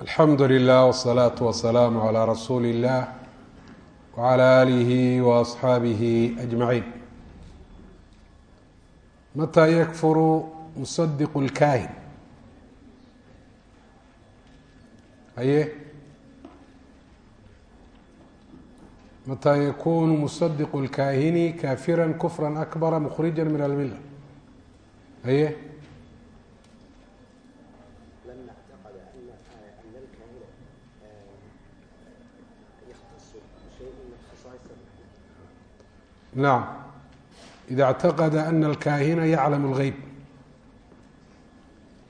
alxamdu lilah wsalaatu wasalaamu calaa rasuuli illah wcala aalihi waasxaabihi ajmaciin mataa yakfuru musadiqu lkaahin haye mataa yakunu musadiqu lkaahini kaafira kufra akbara mukhrija min almila haye nacam ida اctaqada ana alkaahina yaclam اlgeyb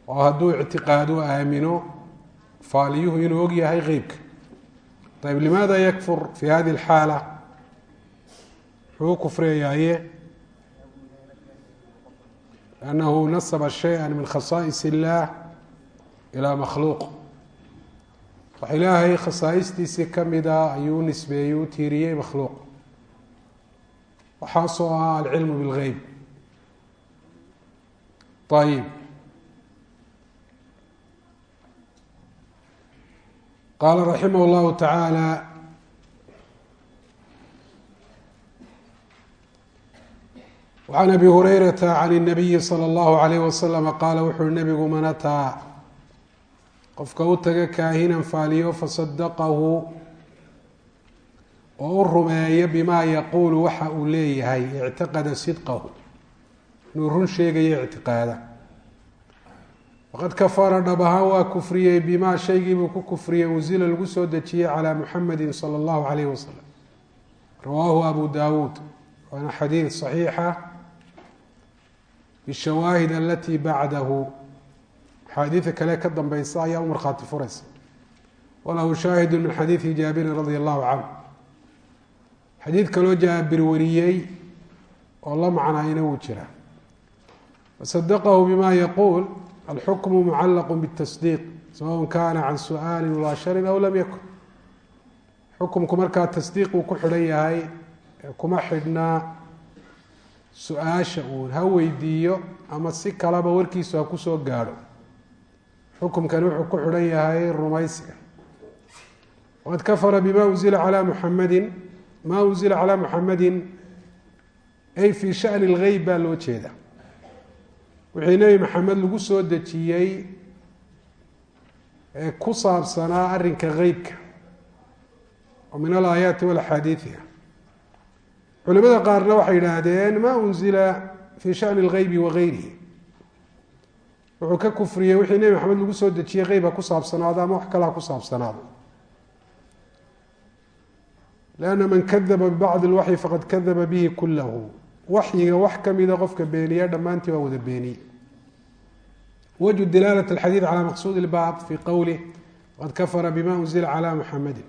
oo hadduu ictiqaadu aamino faaliyuhu inuu og yahay geybka ayb limaada yakfur fi hadi اlxaala muxuu kufriyayaaye annahu nasaba shayئa min khasaa'is اllah ilaa makhluuq wax ilaahay khasaa'istiisii kamida ayuu u nisbeeyey u tiiriyey makhluuq waxaasoo ah alcilmu bilgeyb ayib qaala raximah اllahu tacaala وعn abi hurayrata can الnabiyi slى اllahu عalayh waslama qaala wuxuui nabigu man ataa qofka u taga kaahinan faaliyo fasadaqahu oo u rumeeya bimaa yaquulu waxa uu leeyahay ictiqada sidqahu. Inuu run sheegayo ictiqaada. Faqad kafara dhab ahaan waa kufriyey bimaa shaygiibuu ku kufriyey unsila lagu soo dejiyey calaa muxamedi sala allahu calayh wasalam rawaahu abu dawuud waana xadiid saxiixa bishawaahid alati bacdahu. Axaadiida kale ka dambeysa ayaa u markhaati furaysa. Walahu shaahidu min xadiidi jaabirin radia allahu canhu xadiid kaloo jaabir wariyey oo la macnaayna wuu jira fasadaqahu bima yaquul alxukmu mucallaqu bاtasdiiq sawaء kana can su'aali mubaasharin aw lam yakun xukumku markaa tasdiiq uu ku xidhan yahay ee kuma xidhnaa su-aasha uun ha weydiiyo ama si kaleba warkiisu ha kusoo gaadho xukumkani wuxuu ku xidhan yahay rumaysiga waqad kafara bima unzila calى muxamadi ma unzila calى muxamadi ay fi shani اlgeyb baa loo jeeda wixii nebi maxamed lagu soo dejiyey ee ku saabsanaa arinka geybka oo min alaayaati walaxaadiidiha culimada qaarna waxay yidhaahdeen ma unzila fi shani اlgeybi wagayrihi wuxuu ka kufriyey wixii nebi maxamed lagu soo dejiyey qeyb ha ku saabsanaado ama wax kale ha ku saabsanaado lanna man kadaba bibacdi lwaxyi faqad kadaba bihi kullahu waxyiga wax kamida qofka beeniya dhammaantii waa wada beeniye wajhu dilaalat alxadiid calaa maqsuud ilbaat fii qowlih qad kafara bima unzila calaa muxammadin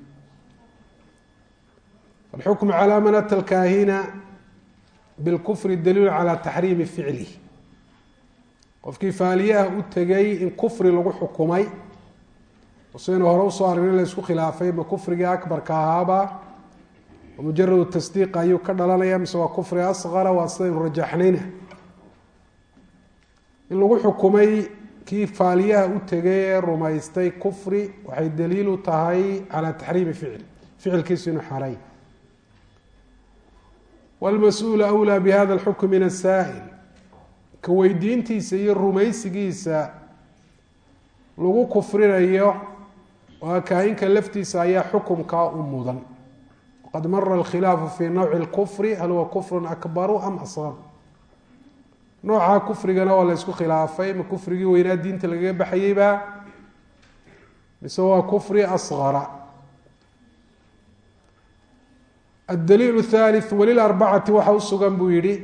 alxukmu calaa man ata lkaahina bilkufri daliilu calaa taxriimi ficlih qofkii faaliyaha u tegay in kufri lagu xukumay. saynu hore u soo argna la khilaafay ma kufrigii akbarka ahaaba mujaradu tasdiiqa ayuu ka dhalanayaa mise waa kufri asqara waa sidaynu rajaxnayna in lagu xukumay kii faaliyaha u tegay ee rumaystay kufri waxay daliil u tahay calaa taxriimi ficil ficilkiisu inuu xaray wlmas-uulu awlaa bi hada alxukm min asaa'il ka weydiintiisa iyo rumaysigiisa lagu kufrinayo waa kaa-inka laftiisa ayaa xukumkaa u mudan qad mara alkhilaafu fi nawci اlkufri hal huwa kufru akbaru am asqar nooca kufrigana waa la ysku khilaafay ma kufrigii weynaa diinta lagaga baxayeyba mise waa kufri asqara adaliil thalith walilarbacati waxa u sugan buu yihi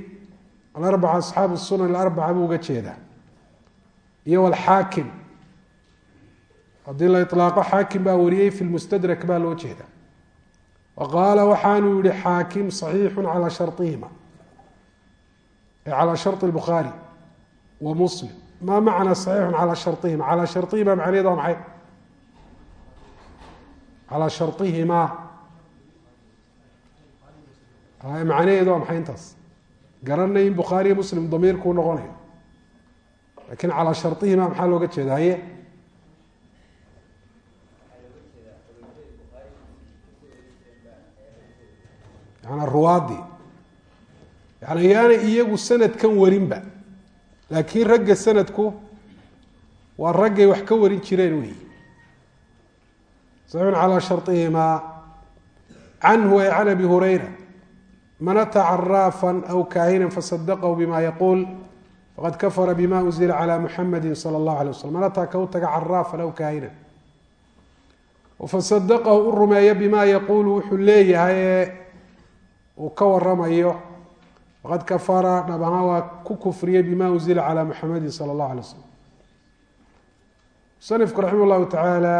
alarbaca asxaabu sunan alarbaca buu uga jeedaa iyo walxaakim haddii la ilaaqo xaakim baa wariyey fi lmustadrak baa loo jeeda waqaala waxaanuu yihi xaakim صaxiixu calى sharطihima calى sharط الbukhaari wa muslim ma macna صaxiixu calى sharطihima calى sharطihima macnaheed waa maxay calى sharطihima macnaheedu waa maxay intaas garanay in bukhaari iyo muslim damiirkuu noqonayo lakin calى sharطihima maxaa looga jeeda manaa ruwaadii yani ayaanay iyagu sanadkan warinba. Laakiin ragga sanadku waa raggay wax ka warin jireen weyi saxiixun calaa sharihimaa canhu ay can abi hurayra. Man ata caraafan aw kaahinan fasadaqahu bima yaquul faqad kafara bima unzila calaa muxamadi sala allahu alay waslam man ataa ka u taga caraafan aw kaahinan. Fasadaqahu u rumeeya bima yaquulu wuxuu leeyahay uu ka waramayo waqad kafara dhab waa ku kufriyey bima unzila calaa muxamedin sala allahu alay slam musanifku raxima allahu tacaala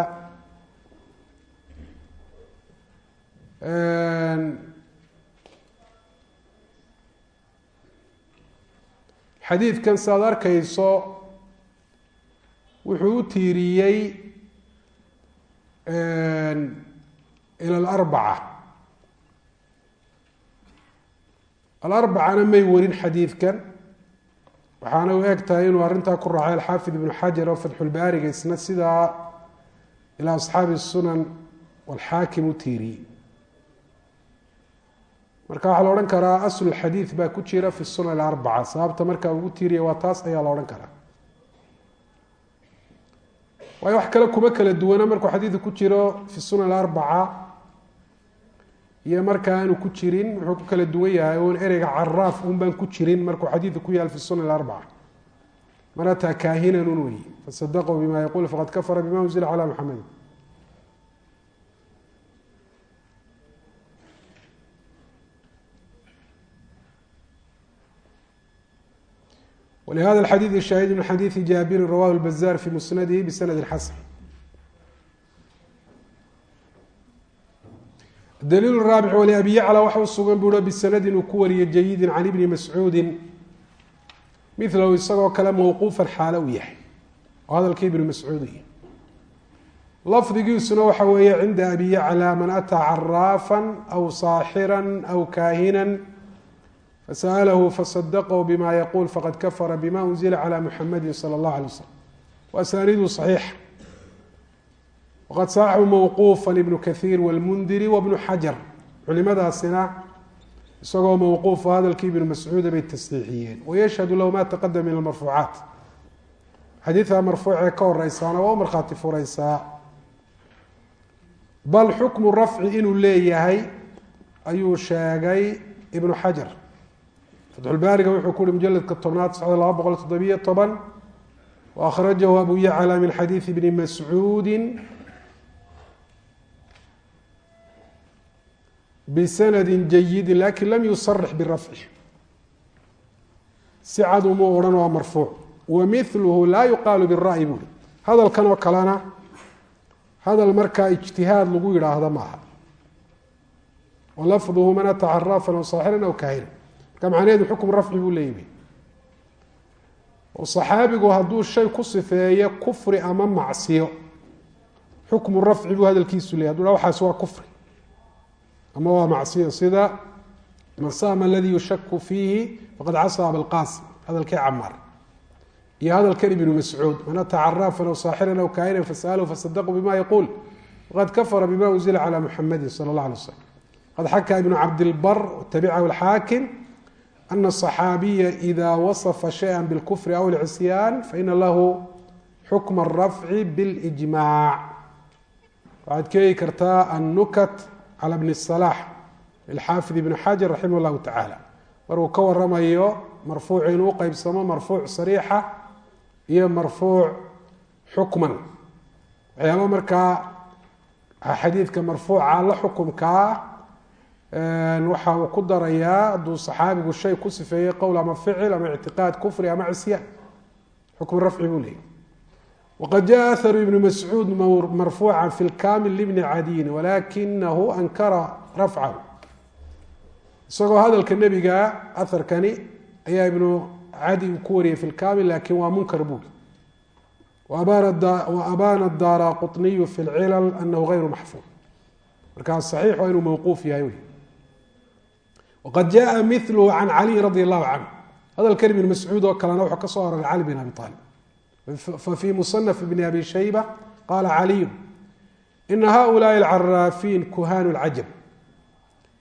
xadiidkan saaad arkayso wuxuu u tiiriyey ila alarbaca alarbacana may warin xadiidkan. Waxaana u eg tahay inuu arrintaa ku raacay alxaafid ibnu xajar oo fatxulbaariga isna sidaa ilaa asxaabi sunan walxaakim u tiiriyey. Marka waxaa la odhan karaa aslu xadiid baa ku jira fi sunan arbaca sababta markaa ugu tiiriya waa taas ayaa la odhan karaa. Waayo wax kale kuma kala duwana markuu xadiidku ku jiro fi sunan arbaca iyo markaa aanu ku jirin wuxuu ku kala duwan yahay oon ereyga caraaf un ku jirin markuu xadiidu ku yaal fi sunan arbaca man ataa kaahinan un weyi fasadaquu bima yaquul faqad kafara bima unzila calaa muxamedi walihada xadiidi shahid min xadiidi jaabiri rawahu lbazaar fi musnadihi bisnadi xasan. dliil الرaaبع wلأbi yعlى waxa u sugan bui bsnadi uu ku wariyey جayidi can iبni mascuudi milahu isagoo kale mawquufa xaalo u yahay oo hadalka ibn mascuud iyo lafdigiisuna waxa weeye cinda abi yعlى man أtىa caraafa أw صaaxirا أw kaahina fasaأlahu fasadaqhu bima yaquul faqad kafara bima unzila calى muxamadi salى اllah alay waslm waasaniidu صaxiixa waqad saaxu mawquufa ibnu kahiir wاlmundiri wbnu xajar culimadaasina isagoo mawquufa hadalkii ibnu mascuuda bay tasxiixiyeen wayashhadu lahu ma taqadama min almarfuucaat xadiidka marfuucee ka horeysaana waa u markhaati fureysaa. bal xukmu rafci inuu leeyahay ayuu sheegay ibnu xajar fatxulbaariga wuxuu ku uhi mujaladka tobnaad socda laba boqol toddobiyo toban wa akhrajahu abu yacla min xadiidi bni mascuudi bisanadi jayidi laakiin lam yusarix birafci si cad uma odhan waa marfuuc wa laa yuqaalu bira'yi buuri hadalkan oo kalena hadal markaa ijtihaad lagu yidhaahdo maaha wa lafduhu man ata caraafan aw saaxiran aw kaahina marka macnaheedu xukm rafci buu leeyahy oo saxaabigu hadduu shay ku sifeeyo kufri ama macsiyo xukmu rafci buu hadalkiisu leyahy hadu ha waxaas waa kufri ama waa macsiyo sida man sama aladii yushaku fiihi faqad casaa abalqasim hadalkii camaar iyo hadalkan ibnu mascuud man ata caraafan aw saaxiran aw kaahinan fasalahu fasadaquu bima yaquul faqad kafara bima unzila calى muxamadi sala اllah alay slam qad xakaa ibnu cabdilbar tabicahu alxaakim ana الصaxaabiya ida waصfa shayئa bاlkufri aw اlcisyaan faina lahu xukma الrafci bاlijmac waxaad keegi kartaa annukat calى bni الصalax lilxaafid ibn xajar raximah اllahu tacaala maruu ka waramayo marfuuc inuu uqeybsamo marfuuc sariixa iyo marfuuc xukman waxyaaba markaa xadiidka marfuuca la xukumkaa waxa uu ku darayaa hadduu saxaabigu shay ku sifeeyey qowl ama ficil ama ictiqaad kufri ama cisyaan xukm rafci buu leeyay waqad jaءa aharu ibni mascuud marfuuca fi lkamil libni cadiyin walakinahu ankara rafcahu isagoo hadalka nebiga aharkani ayaa ibnu cadi uu ku wariyay fi lkamil lakin waa munkar buuli waabana daara quطniyu fi lcilal anahu gayru maxfuud markaa saxiix waa inuu mawquuf yahay wey wqad jaءa milhu can caliyi radi allahu canhu hadalkan ibn mascuud oo kalena wuxuu ka soo aroray cali bin abi aalib fafii musanaf bni abi shayba qaala caliyu ina haؤulaءi اlcaraafiin kuhanu اlcajab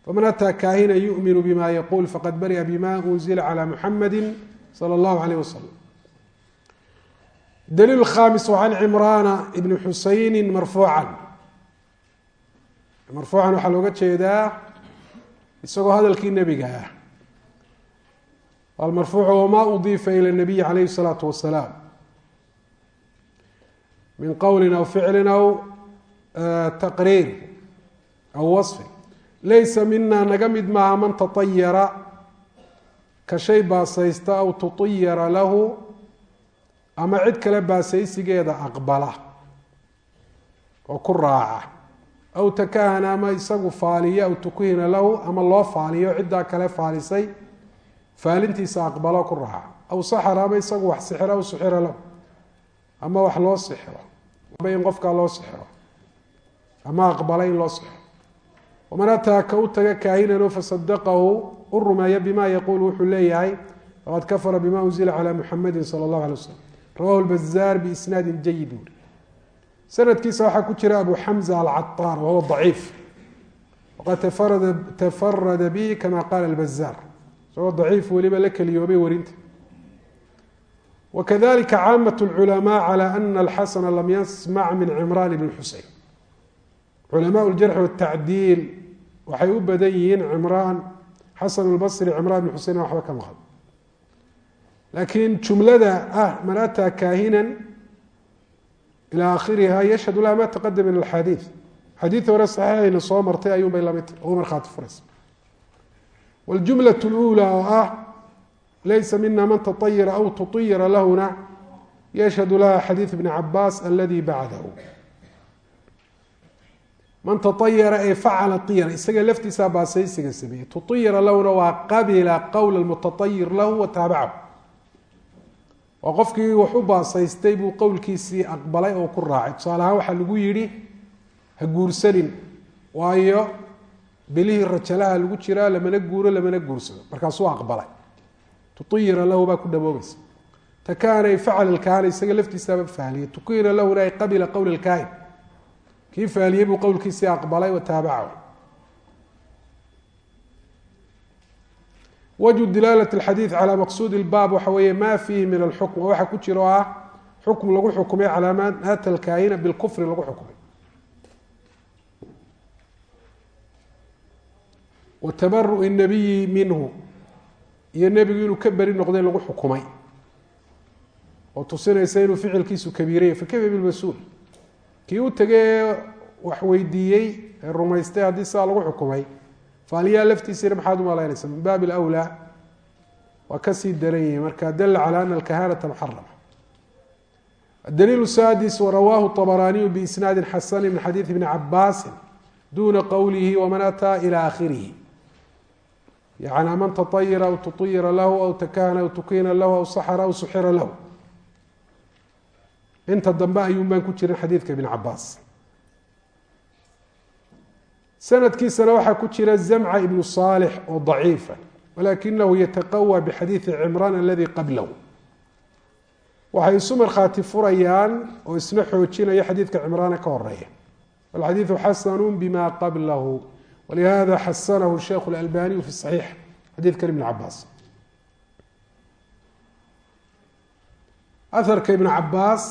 faman ataa kaahina yu'minu bima yaquul faqad bari'a bima unzila calى muxamadi salى اllahu alayh wasalam daliil khamis can cimraana ibni xusayni marfuucan marfuucan waxaa looga jeedaa isagoo hadalkii nebiga ah almarfuucu wama udiifa ilى الnabiyi calayhi الsalaatu wasalaam min qowlin aw ficlin aw taqriir aw wasfin laysa minaa naga mid maaha man tatayara ka shay baasaysta aw tutayara lahu ama cid kale baasaysigeeda aqbala oo ku raaca aw takahana ama isagu faaliyo aw tukuhina lahu ama loo faaliyo ciddaa kale faalisay faalintiisa aqbalo ku raaca aw saxara ama isagu wax sixira aw suxira lahu ama wax loo sixiro. Ama in qofkaa loo sixiro. Ama aqbala in loo sixiro. Waman ataa ka u taga kaahinano fasadaqahu u rumeeya bima yaquul wuxuu leeyahay faqad kafara bima unzila calaa muxamadi sala allahu alay wasalam rawahu lbazaar biisnaadin jayid buuri sanadkiisa waxaa ku jira abu xamza alcaaan wahuwa daciif. Waqad tafarada bihi kama qaala albazaar isagoo daciif weliba la keliyoobay warinta wakadalika caamaة اlculamaء calى ana alxasana lam yasmac min cimran bn xusein culamaء اljarx wالtacdiil waxay u badan yihiin cimraan xasan اlbصri cimran bn xusein waxba ka maqan laakiin jumlada ah man ataa kaahinan ilى akhiriha yashhadu laha ma taqadam min axaadiid xadiid hore saxiixayna soo martay ayuun bay lamid tahy ugu markhaati furaysa wاljumlaة اlأulى oo ah laysa mina man taطayira aw tuطiyira lahuna yashhadu laha xadiiث bni cabaas aladi bacdahu man taayara ee facala iyara isaga laftiisaa baasaysiga sameeyey tuiyira lahuna waa qabila qowla mutaayir lahu wa taabacahu waa qofkii wax u baasaystay buu qowlkiisii aqbalay oo ku raacay tusaale ahaan waxaa lagu yidhi ha guursanin waayo belihii rajalaha lagu jiraa lamana guuro lamana guursado markaasuu aqbalay tuiyira lahu baa ku dhaboobaysa. Takaanay facala kaana isaga laftiisaaba faaliya. Tukiina lahuna ay qabila qowla kaahin kii faaliyey buu qowlkiisii aqbalay wa taabacahu. Wajhu dilaalat alxadiid calaa maqsuudi lbaab waxa weeye ma fiihi min alxukm. Oo waxaa ku jira ah xukm lagu xukumay calaa man ata alkaahina bilkufri lagu xukumay. Wa tabaru'i nabiyi minhu iyo nebigu inuu ka beri noqday lagu xukumay. oo tusinaysa inuu ficilkiisu kabiiraya fakayfa bilmas-uul kii u tegee wax weydiiyey ee rumaystay haddii sidaa lagu xukumay faaliyaa laftiisina maxaad umalaynaysa min baabi alawlaa waa ka sii daran yihi marka dala calaa ana alkahanata muxarama adaliil sadis warawaahu abaraaniyu biisnaadi xasani min xadiidi bni cabaasin duuna qowlihi waman ataa ila akhirihi yacnaa man taayira aw tuayira lahu aw takahana aw tukina lahu aw saxara aw suxira lahu. Inta dambe ayuun baan ku jirin xadiidka ibn cabaas sanadkiisana waxaa ku jira zamca ibnu saalix oo daciifa walakinahu yataqawى bixadiidi cimraan aladii qablahu. Waxay isu markhaati furayaan oo isna xoojinaya xadiidka cimraana ka horreeya walxadiidu walihada xasanahu sheikh اlalbaniyu fi صaxiix xadiidkan ibn cabaas aharka ibn cabaas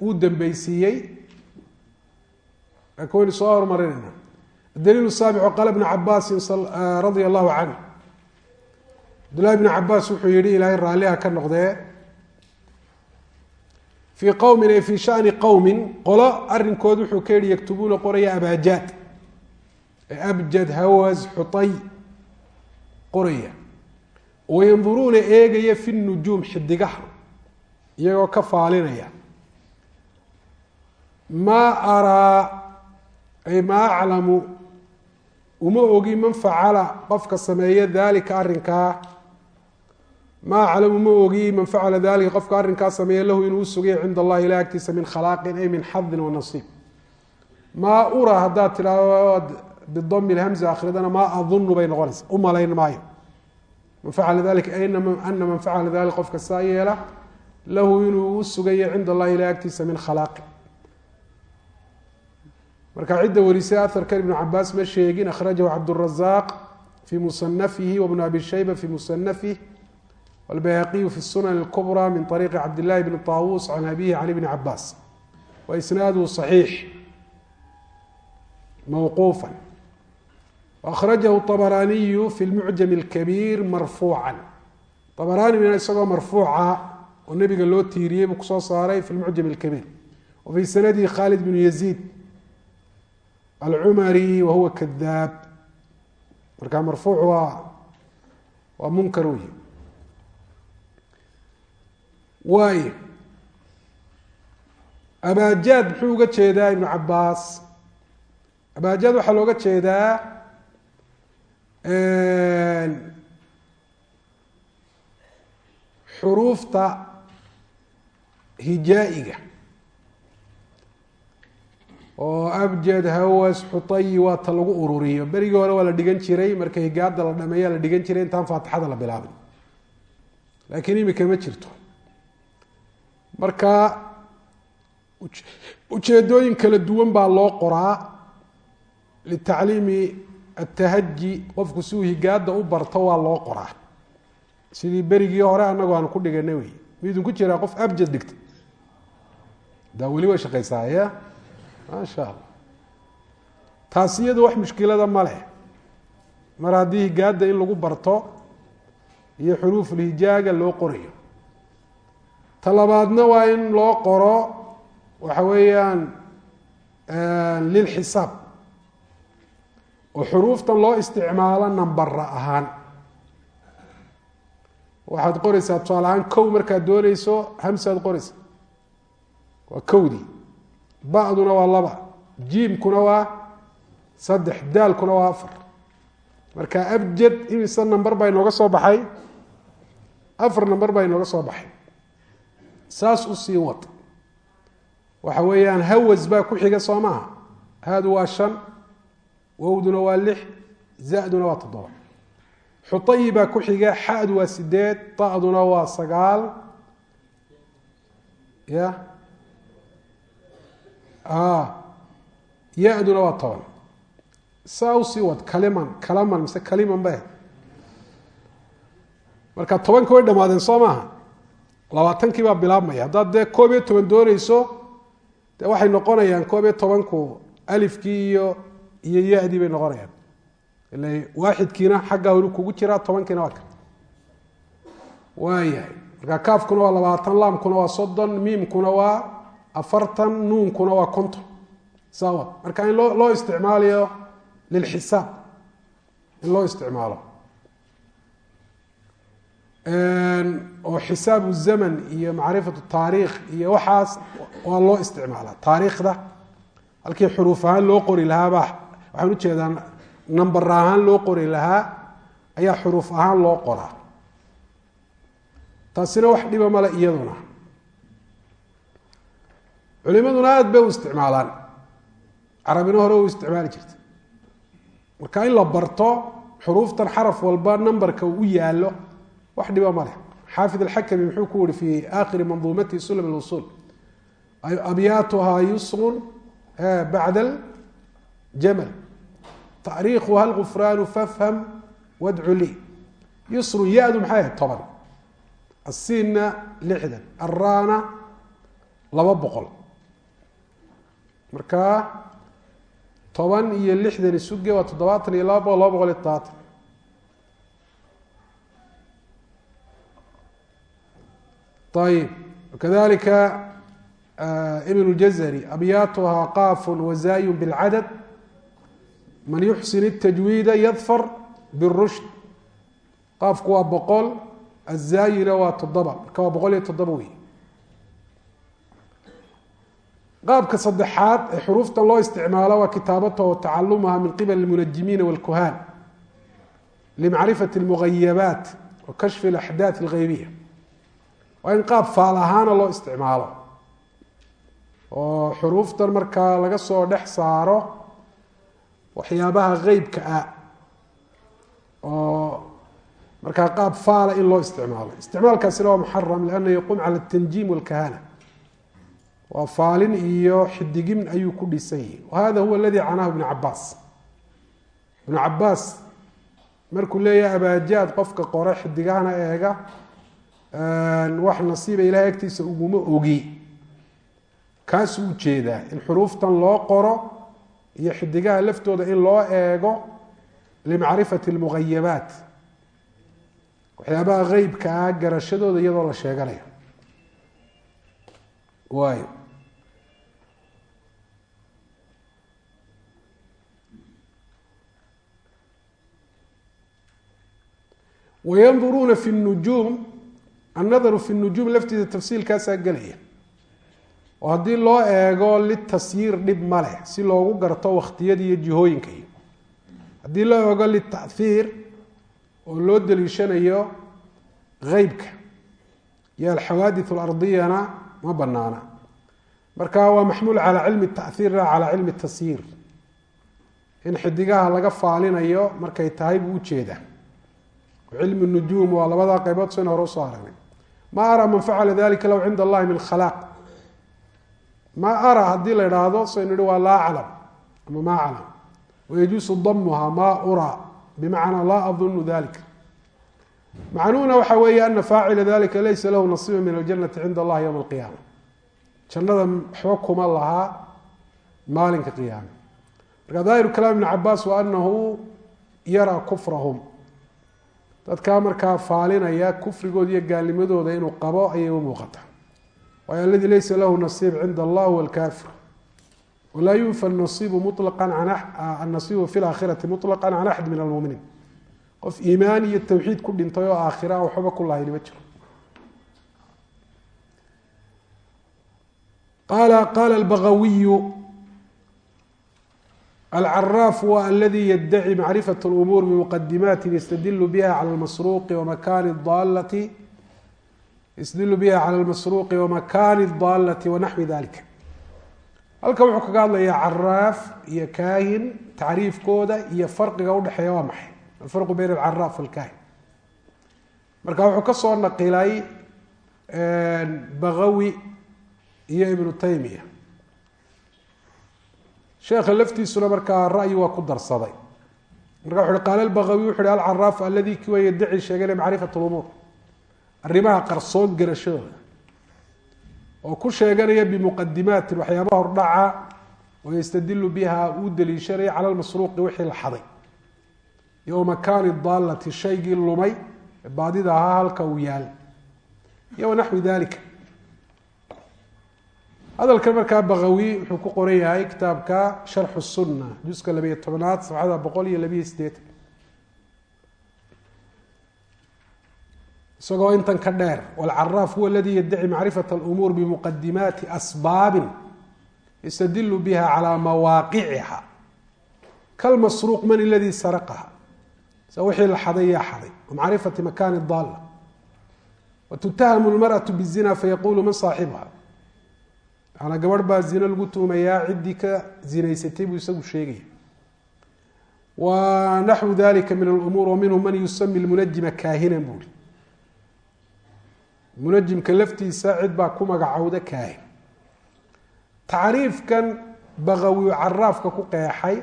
wuu dambeysiiyey laakin waynu soo hormarinayna adaliil saabicu qaala bnu cabaasin radia allahu canh cabdullahi bnu cabaas wuxuu yihi ilaahay raalliha ka noqdee fii qowmin ay fii shani qowmin qolo arrinkood wuxuu ka yihi yaktubuuna qoraya abaajaad abjad hawaz xutay qoraya. Wayanduruuna eegaya fi nujuum xidigaha iyagoo ka faalinaya. Maa araa ay maa aclamu uma ogi man facala qofka sameeya dalika arrinkaa maa aclamu ma ogi man facala dalika qofka arrinkaa sameeya lahu inuu usugaya cinda allahi ilah agtiisa min khalaaqin ay min xadin wa nasiib. Maa ura haddaad tidhaahdo bidami lhamza akhridana maa adunu bay noqonaysa u malayn maayo. Man facala dalika ana man facala dalika qofka saa yeela lahu inuu u sugayo cinda allahi ilah agtiisa min khalaaqin. Marka cidda warisay aharkan ibnu cabaas ma sheegin akhrajahu cabdالrazaaq fi musanafihi wbnu abi shayba fi musanafih wاlbayhaqiyu fi sunan اlkubrى min طariiqi cabdillahi bni طaawus can abihi can ibni cabaas wa isnaaduhu صaxiix mawquufa akhrajahu طabaraniyu fi lmucjam اlkabiir marfuuca abaraanina isagoo marfuuca oo nebiga loo tiiriyey buu kusoo saaray fi lmucjam اlkabiir wa fii sanadihi khalid bnu yaziid alcumari wa huwa kadaab marka marfuuc waa waa munkar wey waayo abaajaad muxuu uga jeedaa ibnu cabaas abaajaad waxaa looga jeedaa xuruufta hijaa-iga oo abjad hawas xutayi waa ta lagu ururiyo. Berigii hore waa la dhigan jiray marka higaada la dhameeya la dhigan jiray intaan faatixada la bilaabin. Laakiin imika ma jirto marka ujeedooyin kala duwan baa loo qoraa litacliimi atahaji qofku si uu higaada u barto waa loo qoraa. Sidii berigii hore anagu aanu ku dhigana wey. Midun ku jiraa qof abjad dhigta. Daa weli way shaqaysaa ya maasha allah. Taas iyadu wax mushkilada ma leh. Mar haddii higaada in lagu barto iyo xuruufulhijaaga loo qorayo ta labaadna waa in loo qoro waxa weeyaan lilxisaab oo xuruuftan loo isticmaalo nambara ahaan. Waxaad qoreysaa tusaale ahaan kow markaad dooneyso hamsaad qoreysa waa kowdii ba-duna waa laba. Jiimkuna waa saddex. Daalkuna waa afar. Marka abjad imise number baa inooga soo baxay? Afar number baa inooga soo baxay saas u sii wad. Waxa weeyaan hawas baa ku xiga soo maaha. Haadu waa shan wowduna waa lix zaduna waa toddoba. Xuayi baa ku xiga xadu waa sideed daduna waa sagaal. Ya? Yaduna waa toban. Saa u sii wad kaliman kalaman mise kaliman ba marka tobanki way dhamaadeen soo maaha labaatankii baa bilaabmaya. Haddaad dee koob iyo toban dooneyso de waxay noqonayaan koob iyo tobanku alifkii iyo iyo yadii bay noqonayaan. Ila waaxidkiina xaggaa weli kugu jiraa tobankiina waa ka. Waayahay. Marka kaafkuna waa labaatan laamkuna waa soddon miimkuna waa afartan nuunkuna waa konton. Saawad marka in loo loo isticmaalayo lilxisaab. In loo isticmaalo oo xisaabu zaman iyo macrifatu taariikh iyo waxaas waa loo isticmaalaa. Taariikhda halkii xuruuf ahaan loo qori lahaabaa waxaan u jeedaa number ahaan loo qori lahaa ayaa xuruuf ahaan loo qoraa. Taasina wax dhiba male iyaduna. Culimaduna aada bay u isticmaalaan. Carabina hore u isticmaali jirta marka in la barto xuruuftan xaraf walba numberka u yaalo wax dhiba maleh xaafid alxakami muxuu ku yihi fi aakhiri manduumatihi sulam اlusul abyaatuhaa yusrun bacda aljamal taariikhuha algufraanu fafham wadcu lii yusrun ya-du maxay ahayd toban asiinna lixdan araana laba boqol marka toban iyo lixdan isuge waa toddobaatan iyo laba boqol laba boqol iyo todobaatan ayib kadalika ibn اljazari abyaatuhaa qaafun wazayun bاlcadad man yuxsin الtajwiida yadfar bالrushd qaafku waa boqol azaayina waa toddoba marka waa boqol iyo toddoba wey qaabka saddexaad ee xuruufta loo isticmaalo waa kitaabata wa tacalumaha min qibal اlmunajimiina wاlkuhaan limacrifati اlmugayabaat wa kashfi اlaxdaaث اlgeybiya waa in qaab faal ahaana loo isticmaalo. Oo xuruuftan markaa laga soo dhex saaro waxyaabaha qeybka ah. Oo markaa qaab faala in loo isticmaalo. Isticmaalkaasina waa muxaram lianna yaquum cala atanjiim walkahana waa faalin iyo xidigin ayuu ku dhisan yahi wahada huwa aladii canaahu ibnu cabaas ibnu cabaas markuu leeyahay abaajaad qofka qore xidigahana eega wax nasiiba ilahay agtiisa uguma ogi. Kaasuu u jeedaa in xuruuftan loo qoro iyo xidigaha laftooda in loo eego limacrifati lmugayabaat waxyaabaha qeybka ah garashadooda iyadoo la sheeganayo. Waayo. Wayanduruuna fi nujuum annadaru fi nujuum laftiisa tafsiilkaasaa gelaya. Oo haddii loo eego litasyiir dhib ma leh si loogu garto wakhtiyada iyo jihooyinka iyo. Haddii loo eego litaiir oo loo daliishanayo qeybka iyo alxawaadith alardiyana ma banaana marka waa maxmuul calaa cilmi taiir la calaa cilmi tasyiir in xidigaha laga faalinayo markay tahay buu u jeedaa cilmi nujuum waa labadaa qaybood sina hore u soo aragnay ma ara man facala dalika lahu cinda allahi min khalaaq ma ara haddii la idhaahdo saynu ihi waa laa aclam ama maa aclam. Wayajuusu damuha ma ura bimacnaa laa adunu dalika macnuhuna waxa weeye ana faacila dalika laysa lahu nasiiba min aljanati cinda allahi yowma alqiyaama. Jannada waxba kuma lahaa maalinka qiyaama marka daahiru kalaam ibn cabaas wa anahu yaraa kufrahum dadkaa markaa faalinaya kufrigooda iyo gaalnimadooda inuu qabo ayay u muuqataa. Waayo aladi laysa lahu nasiib cinda allah huwa alkafir walaa yunfa nasiibu mulaa annasiibu fi laakhirati muطlaqa can axad min almuminiin. Qof iimaan iyo tawxiid ku dhintay oo aakhira a waxba ku lahayni ma jiro. Qala qala albagawiyu alcaraaf wa aladi yaddaci macrifat اlumuur bimuqadimaati ystadilu biha cala lmasruuqi wamakani dalati ystadilu biha cala lmasruuqi wamakani اdalati wanaxwi dalika halkan wuxuu kaga hadlayaa caraaf iyo kaahin tacriifkooda iyo farqiga udhexeeya waa maxay alfarqu beyn alcaraaf walkaahin marka wuxuu ka soo naqilay bagawi iyo ibnu taymiya sheekha laftiisuna markaa ra'yi waa ku darsaday. Marka wuxu qaala albagawi wuxu uhi alcaraafu aladi kiwa yadaci sheegana macrifat lumuur arrimaha qarsoon garashadooda oo ku sheeganaya bimuqadimaatin waxyaabaha hordhaca oo yastadilu biha uu daliishanaya cala lmasruuqi wixii la xaday. Iyo makaani daalati shaygii lumay baadida ahaa halka uu yaal. Iyo wanaxwi dalika hadalka markaa bakawi wuxuu ku qoran yahay kitaabka sharxu sunna juska labiyo tobnaad safxada boqol iyo labiyo sideetan isagoo intan ka dheer walcaraaf huwa aladii yaddaci macrifat alumuur bimuqadimaati asbaabin yastadilu biha calaa mawaaqiciha kalmasruuq man iladii saraqaha. Sa wixii la xaday yaa xaday wamacrifati makaani daalla watutahamu lmaratu bizina fayaqulu man saaxibuha maanaa gabadh baa zino lagu tuumayaa ciddii ka zinaysatay buu isagu sheegaya. Wa naxwu dalika min alumuur wa man yusami lmunajima kaahinan buuri munajimka laftiisa cid baa ku magacowda kaahin. Tacriifkan bagawi caraafka ku qeexay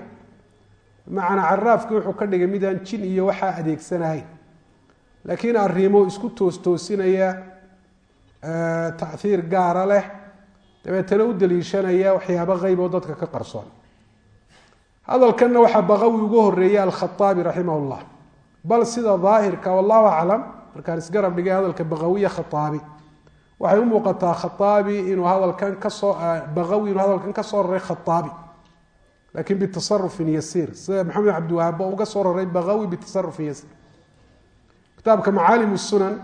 macnaa caraafki wuxuu ka dhigay midaan jin iyo waxaa adeegsanahayn laakiin arrimo isku toostoosinaya taiir gaara leh dabeetana u daliishanaya waxyaabo qeyb oo dadka ka qarsoon. Hadalkanna waxaa baqawi ugu horeeyey alkhaaabi raximah llah bal sida daahirka wallahu aclam markaan isgarab dhigay hadalka baqawiya khaaabi waxay u muuqataa khaaabi inuu hadalkan ka soo baqawi inuu hadalkan ka soo raray khaaabi laakiin bitasarufin yasiir. Sida maxamed cabdiwahaab uga soo raray baqawi bitasarufin yasiir. Kitaabka macaalim sunan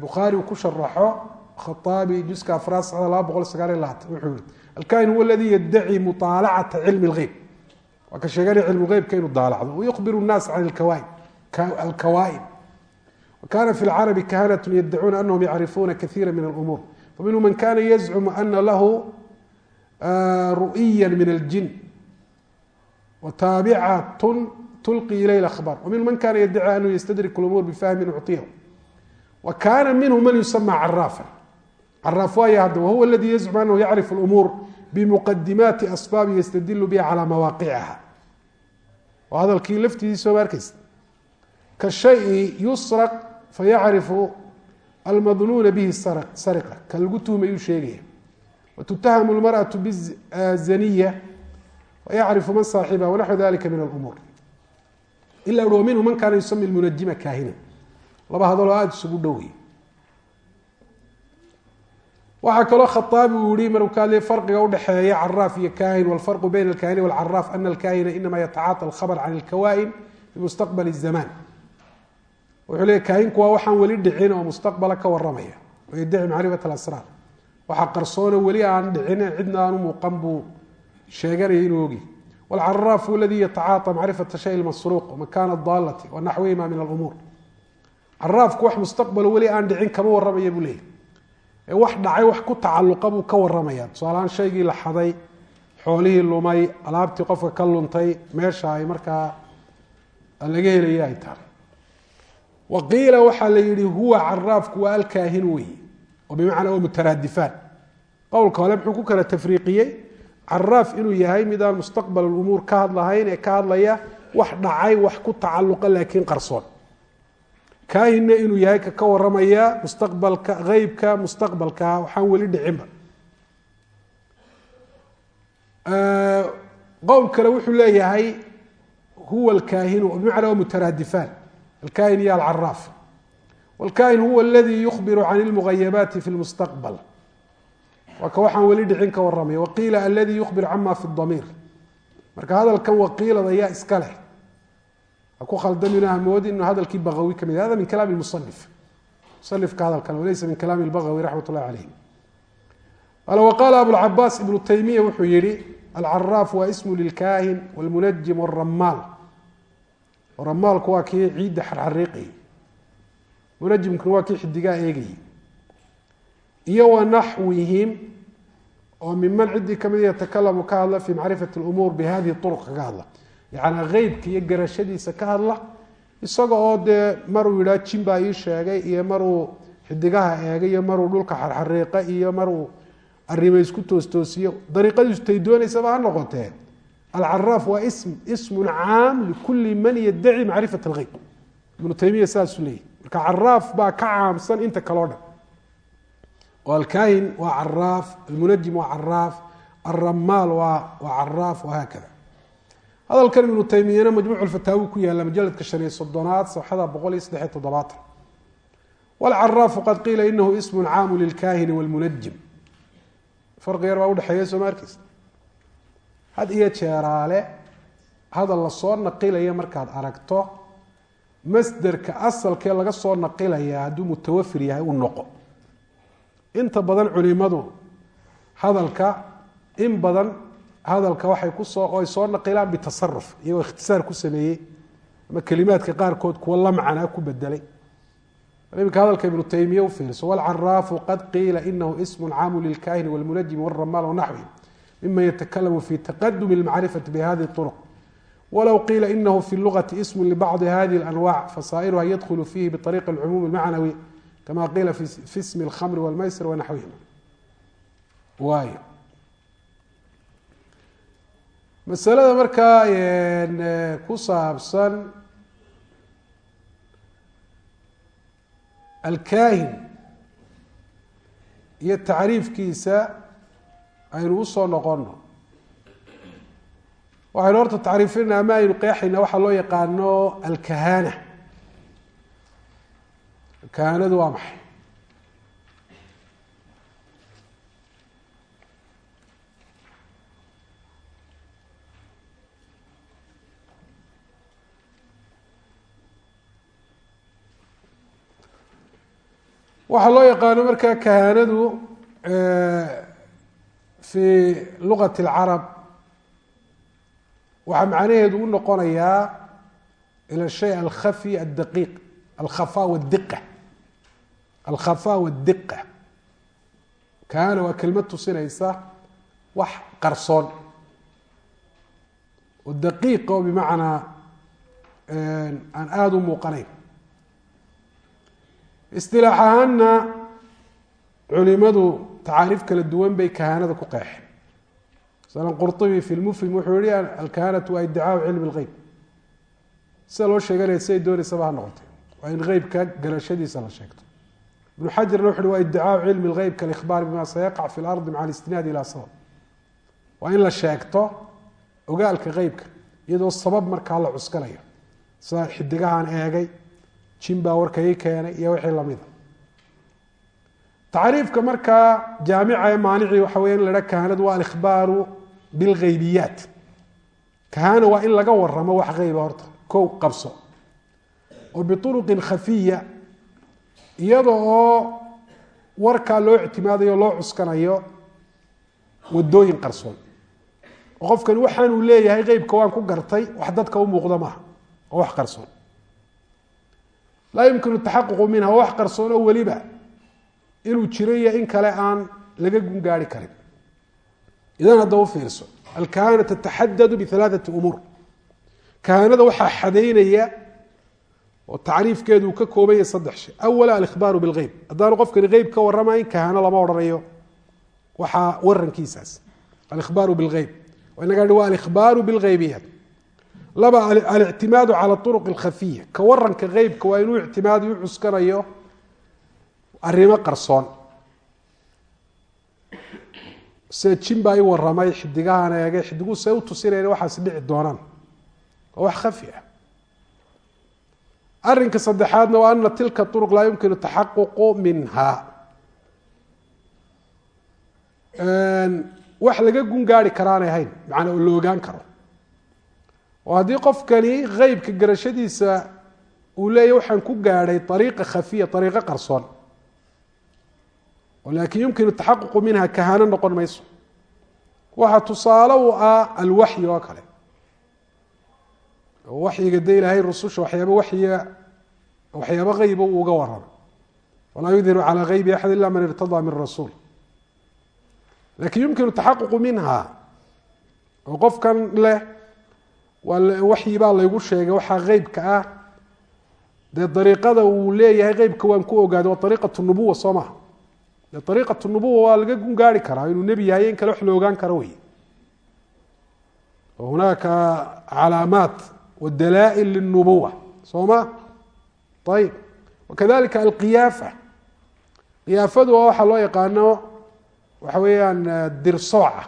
bukhaari uu ku sharaxo khaaabi juska afraad sacda laba boqol sagaal iyo labaatan wuxuu yihi alkahin huwa aladi yaddaci muطaalacata cilmi اlgeyb waa ka sheeganaya cilmu geybka inuu daalacdo wayukhbiru الnaas can alkawaain wakana fi lcarabi kahanat yaddacuuna anahum yacrifuuna kaiira min alumuur faminhu man kana yazcumu ana lahu ru'iya min aljin wataabicatun tulqi ilayh akhbaar waminhu man kana yaddaci anahu yastadrik lumuur bifahmin ucطiyahu wa kana minhu man yusama caraafa hadda wahuwa aladii yazcum anahu yacrifu lumuur bimuqadimaati asbaabi yastadilu biha calaa mawaaqiciha oo hadalkii laftiisii ma arkeysa ka shayi yusraq fayacrifu almadnuuna bihi sariqa ka lagu tuhmayuu sheegaya watutahamu lmarأaةu bizaniya fayacrifu man saaxibaha wanaxwu dalika min alumuur ila minhu man kaana yusami lmunajima kaahina laba hadaloo aada isugu dhowey waxaa kaloo khaaabi uu yihi maruu ka farqiga udhexeeya caraaf iyo kahin walfarqu bayna alkahini walcaraaf ana alkahina inama yatacaata alkhabr can alkawain fi mustaqbal الzaman wuxuu leey kaahinku waa waxaan weli dhicin oo mustaqbala ka waramaya wayadaci macrifat alasraar waxaa qarsoona weli aan dhicin cidna aanu muuqan buu sheeganaya inuu ogi. Wlcaraafu aladii yatacaata macrifata shay masruuq makan adaalati wanaxwihima min alumuur caraafku wax mustaqbalo weli aan dhicin kama waramaya buu leeyay ee wax dhacay wax ku tacaluqa buu ka waramaya tusaalahaan shaygii la xaday xoolihii lumay alaabtii qofka ka luntay meesha ay markaa laga helaya ay tahay. Wa qiila waxaa la yihi huwa caraafku waa alkaahinu wey oo bimacnaa waa mutaraadifaan. Qowlka hole muxuu ku kala tafriiqiyey caraaf inuu yahay midaan mustaqbal umuur ka hadlahayn ee ka hadlaya wax dhacay wax ku tacaluqa laakiin qarsoon kahinna inuu yahay ka ka waramaya mustaqbalka eybka mustaqbalkaa waxaan weli dhicinba qowl kale wuxuu leeyahay huwa alkahinu bimacnaa waa mutaraadifaan. Alkahin iyo alcaraaf. Walkahin huwa aladii yukhbiru can ilmugayabaati fi lmustaqbal waa waxaan weli dhicin ka waramaya waqiila aladi yukhbir cama fi damiir marka hadalkan waqiilada yaa iska leh ku khaldamin ahmoodi inuu hadalkii baqawi ka mid ah. hada min kalaami musanif musanifka hadalkan waleysa min kalaami lbaqawi raxmat ullahi caleyh waqaala abulcabaas ibnu taymiya wuxuu yihi alcaraaf waa ismu lilkaahin wlmunajim wrammaal ramaalku waa kii ciidda xarxariiqayy munajimkuna waa kii xidigaa eegayay iyo wa naxwihim oo miman ciddii ka mid yatakalamu ka hadla fii macrifati lumuur bihadihi uruq kaga hadla yacnaa qeybka iyo garashadiisa ka hadla isaga oo dee maruu yidhaha jin baa ii sheegay iyo maruu xidigaha eegay iyo maruu dhulka xarxariiqa iyo maruu arima isku toostoosiyo. Dariiqadiisu tay doonaysaba ha noqotee. Alcaraaf waa ism ismun caam likuli man yadaci macrifat algeyb ibnu taymiya saasuu leeyahy marka caraaf baa ka caamsan inta kaleo dhan. Oo alkahin waa caraaf almunajim waa caraaf alramaal waa waa caraaf wahaakada hadalkan ibnu taymiyana majmuuc ku yaalla majaladka shan iyo soddonaad safxada boqol iyo saddexiy toddobaatan. Wlcaraafu qad qiila inahu ismun caamu lilkahini wlmunajim farqi yar baa udhexeeya soo ma arkeysa had iyo jeeraale hadal la soo naqilaya markaad aragto masderka asalkee laga soo naqilaya hadduu mutawafir yahay u noqo. Inta badan culimadu hadalka in badan hadalka waxay kusoo ay soo naqilaan bitasaruf iyagoo ikhtisaar ku sameeyey ama kelimaadka qaarkood kuwa la macnaa ku bedelay iminka hadalka ibnu taymiya u fiirso wlcaraafu qad qiila inahu ismu caamu lilkahini wlmunajimi wramaal wanaxwi mima ytakalamu fi taqadumi اlmacrifati bihadihi اطرq walow qiila inahu fi lugati ismu libacdi hadihi اlanwac fasaa'iruha yadkhulu fihi biطariiqi اlcumuum اlmacnawi kama qiila fi ismi اlkhamri wاlmaysir wanaxwihima waay masalada markaa ku saabsan alkaahin iyo tacriifkiisa aynu u soo noqono waxaynu horta tacriifinaa ama aynu qeexayna waxaa loo yaqaano alkahana kahanadu waa maxay waxaa loo yaqaano markaa kahanadu fi luqati اlcarab waxaa macnaheedu u noqonayaa ila shay alkhafi addaqiiq alkhafa wadiqa alkhafa wadiqa kahana waa kelmad tusinaysa wax qarsoon. Oo daqiiqa oo bimacnaa aan aada u muuqanayn istilaax ahaanna culimadu tacaariif kala duwan bay kahaanada ku qeexeen. Masalan qurtubi fi lmufhim wuxuu yihi alkahanatu waa iddicaahu cilmi lgeyb sida loo sheeganaya siday doonaysaba ha noqotay waa in eybka garashadiisa la sheegto. Ibnu xajarna wuxu uhi waa iddicaahu cilmi lgeyb kaalikhbaar bima sayaqac fi lardi maca alistinaad ilaa sabab. Waa in la sheegto ogaalka eybka iyadoo sabab markaa la cuskanayo. Sida xidigahaan eegay jin baa warka keenay iyo wixii lamida tacriifka markaa jaamica ee maanici waxa weya in la ha kahanadu waa alikhbaaru bilgeybiyaat kahana waa in laga waramo wax qeyba horta kow qabso. Oo biuruqin khafiya iyada oo warkaa loo ictimaadayo loo cuskanayo wadooyin qarsoon. Oo qofkani waxaan leeyahay qeybka waan ku gartay wax dadka u muuqda maaha oo wax qarsoon laa yumkinu taxaququ minha wax qarsoon oo weliba inuu jiro iyo in kale aan laga gungaari karin. Idan hadda u fiirso alkahana tataxadadu bialaaثati umuur. Kahanada waxaa xadaynaya oo tacriifkeedu uu ka kooban yahay saddex shay. Awala alikhbaaru bilgeyb haddaanu qofkani qeyb ka warramayn kahano lama odhanayo waxaa warankiisaas alikhbaaru bilgeyb laba alictimaadu cala uruq alkhafiya. Ka waranka qeybka waa inuu ictimaadi u cuskanayo arrimo qarsoon. Sida jin baa i waramay xidigahan eegay xidiguu see u tusinayna waxaas dhici doonaan. Waa wax khafi ah. Arrinka saddexaadna waa ana tilka uruq laa yumkinu taxaququ minha. Wax laga gungaari karaanay ahayn macnaa oo ogaan karo oo haddii qofkani qeybka garashadiisa uu leeyahy waxaan ku gaadhay ariiqa khafiya ariiqo qarsoon. Laakin yumkinu taxaququ minha kahano noqon mayso. Waxaa tusaale u ah alwaxyi oo kale. Waxyiga de ilaahay rususha waxyaaba waxyiga waxyaaba qeyba uu uga waramo walaa yudhiru calى geybi axad ila man irtadaa min rasuul. Lakin yumkinu taxaququ minha oo qofkan leh waxyi baa laygu sheegay waxaa qeybka ah. Dee dariiqada uu leeyahay qeybka waan ku ogaaday waa ariiqat nubuwa soo maha de ariiqat nubuwa waa laga gungaari karaa inuu nebi yahay in kale wax la ogaan karo wey hunaaka calaamaat wadalaail linubuwa soo ma ayib wakadalika alqiyaafa. Qiyaafadu waa waxaa loo yaqaano waxa weeyaan dirsooca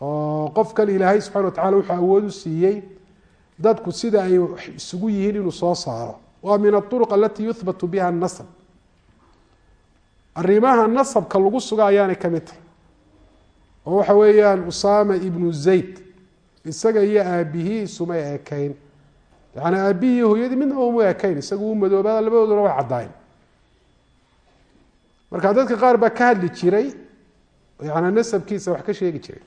oo qofkan ilaahay subxana wa tacala wuxuu awood u siiyey dadku sida ay isugu yihiin inuu soo saaro. Waa min aطuruq alati yuhbatu biha anasb arrimaha nasabka lagu suga ayaanay ka mid tahay. Oo waxa weeyaan usaama ibnu zayd isaga iyo aabihii isuma ekayn yani aabihii hooyadii midnaba uma ekayn isagu u madoobada labadooduna way caddaayeen marka dadka qaar baa ka hadli jiray yani nasabkiisa wax ka sheegi jiray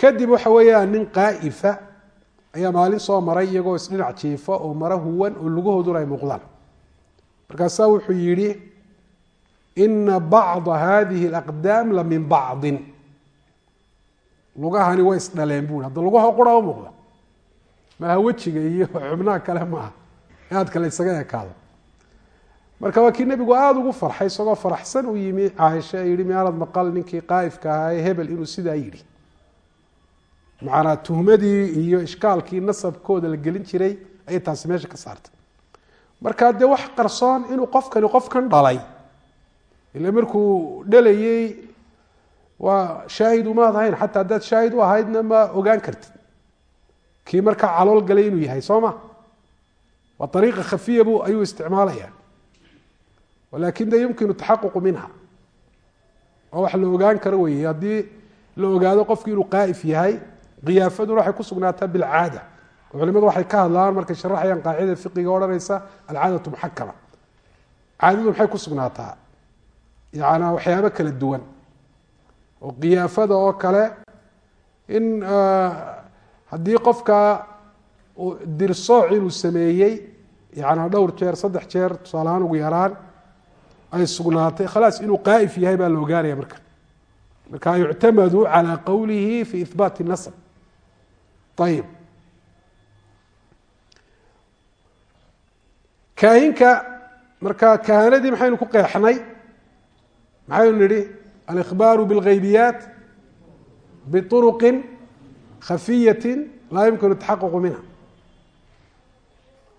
kadib waxa weeyaan nin qaa'ifa ayaa maalin soo maray iyagoo isdhinac jiifa oo mara huwan oo lugahooduna ay muuqdaan. Markaasaa wuxuu yidhi ina bacda hadihi alaqdaam la min bacdin. Lugahani way isdhaleen bui hadda lugaha qura u muuqda. Maaha wejiga iyo xubnaha kale maaha. Aad kale isaga ekaado marka waa kii nebigu aada ugu farxay isagoo faraxsan u yimi caaisha yihi miyaanad maqal ninkii qaaifka ahaa ee hebel inuu sidaa yidhi macanaa tuhmadii iyo ishkaalkii nasabkooda la gelin jiray ayay taasi meesha ka saartay. Markaa dee wax qarsoon inuu qofkani qofkan dhalay ila markuu dhalayey waa shaahid umaad xataa haddaad shaahid u ahaydna ma ogaan kartid. Kii markaa calool galay inuu yahay soo ma? Waa ariiqa khafiya bu ayuu isticmaalaya walakin de yumkinu taxaququ minha. Oo wax la ogaan karo wey haddii la ogaado qofki inuu qaaif yahay kiyaafaduna waxay ku sugnaataa bilcaada. Oo culimadu waxay ka hadlaan markay sharaxayaan qaacidada fiqiga odhanaysa alcaadatu muxakama caadadu maxay ku sugnaataa? Yana waxyaabo kala duwan. Oo kiyaafada oo kale in haddii qofka dirsooc inuu sameeyey yana dhowr jeer saddex jeer tusaalahaan ugu yaraan ay sugnaatay khalaas inuu qaaif yahay baa la ogaanaya marka. Marka yuctamadu calى qowlihi fi ihbaati nasb ayib kaahinka marka kahanadii maxaynu ku qeexnay maxaynu nidhi alikhbaaru biاlgaybiyaat biطuruqi khafiyati laa yumkinu taxaququ minha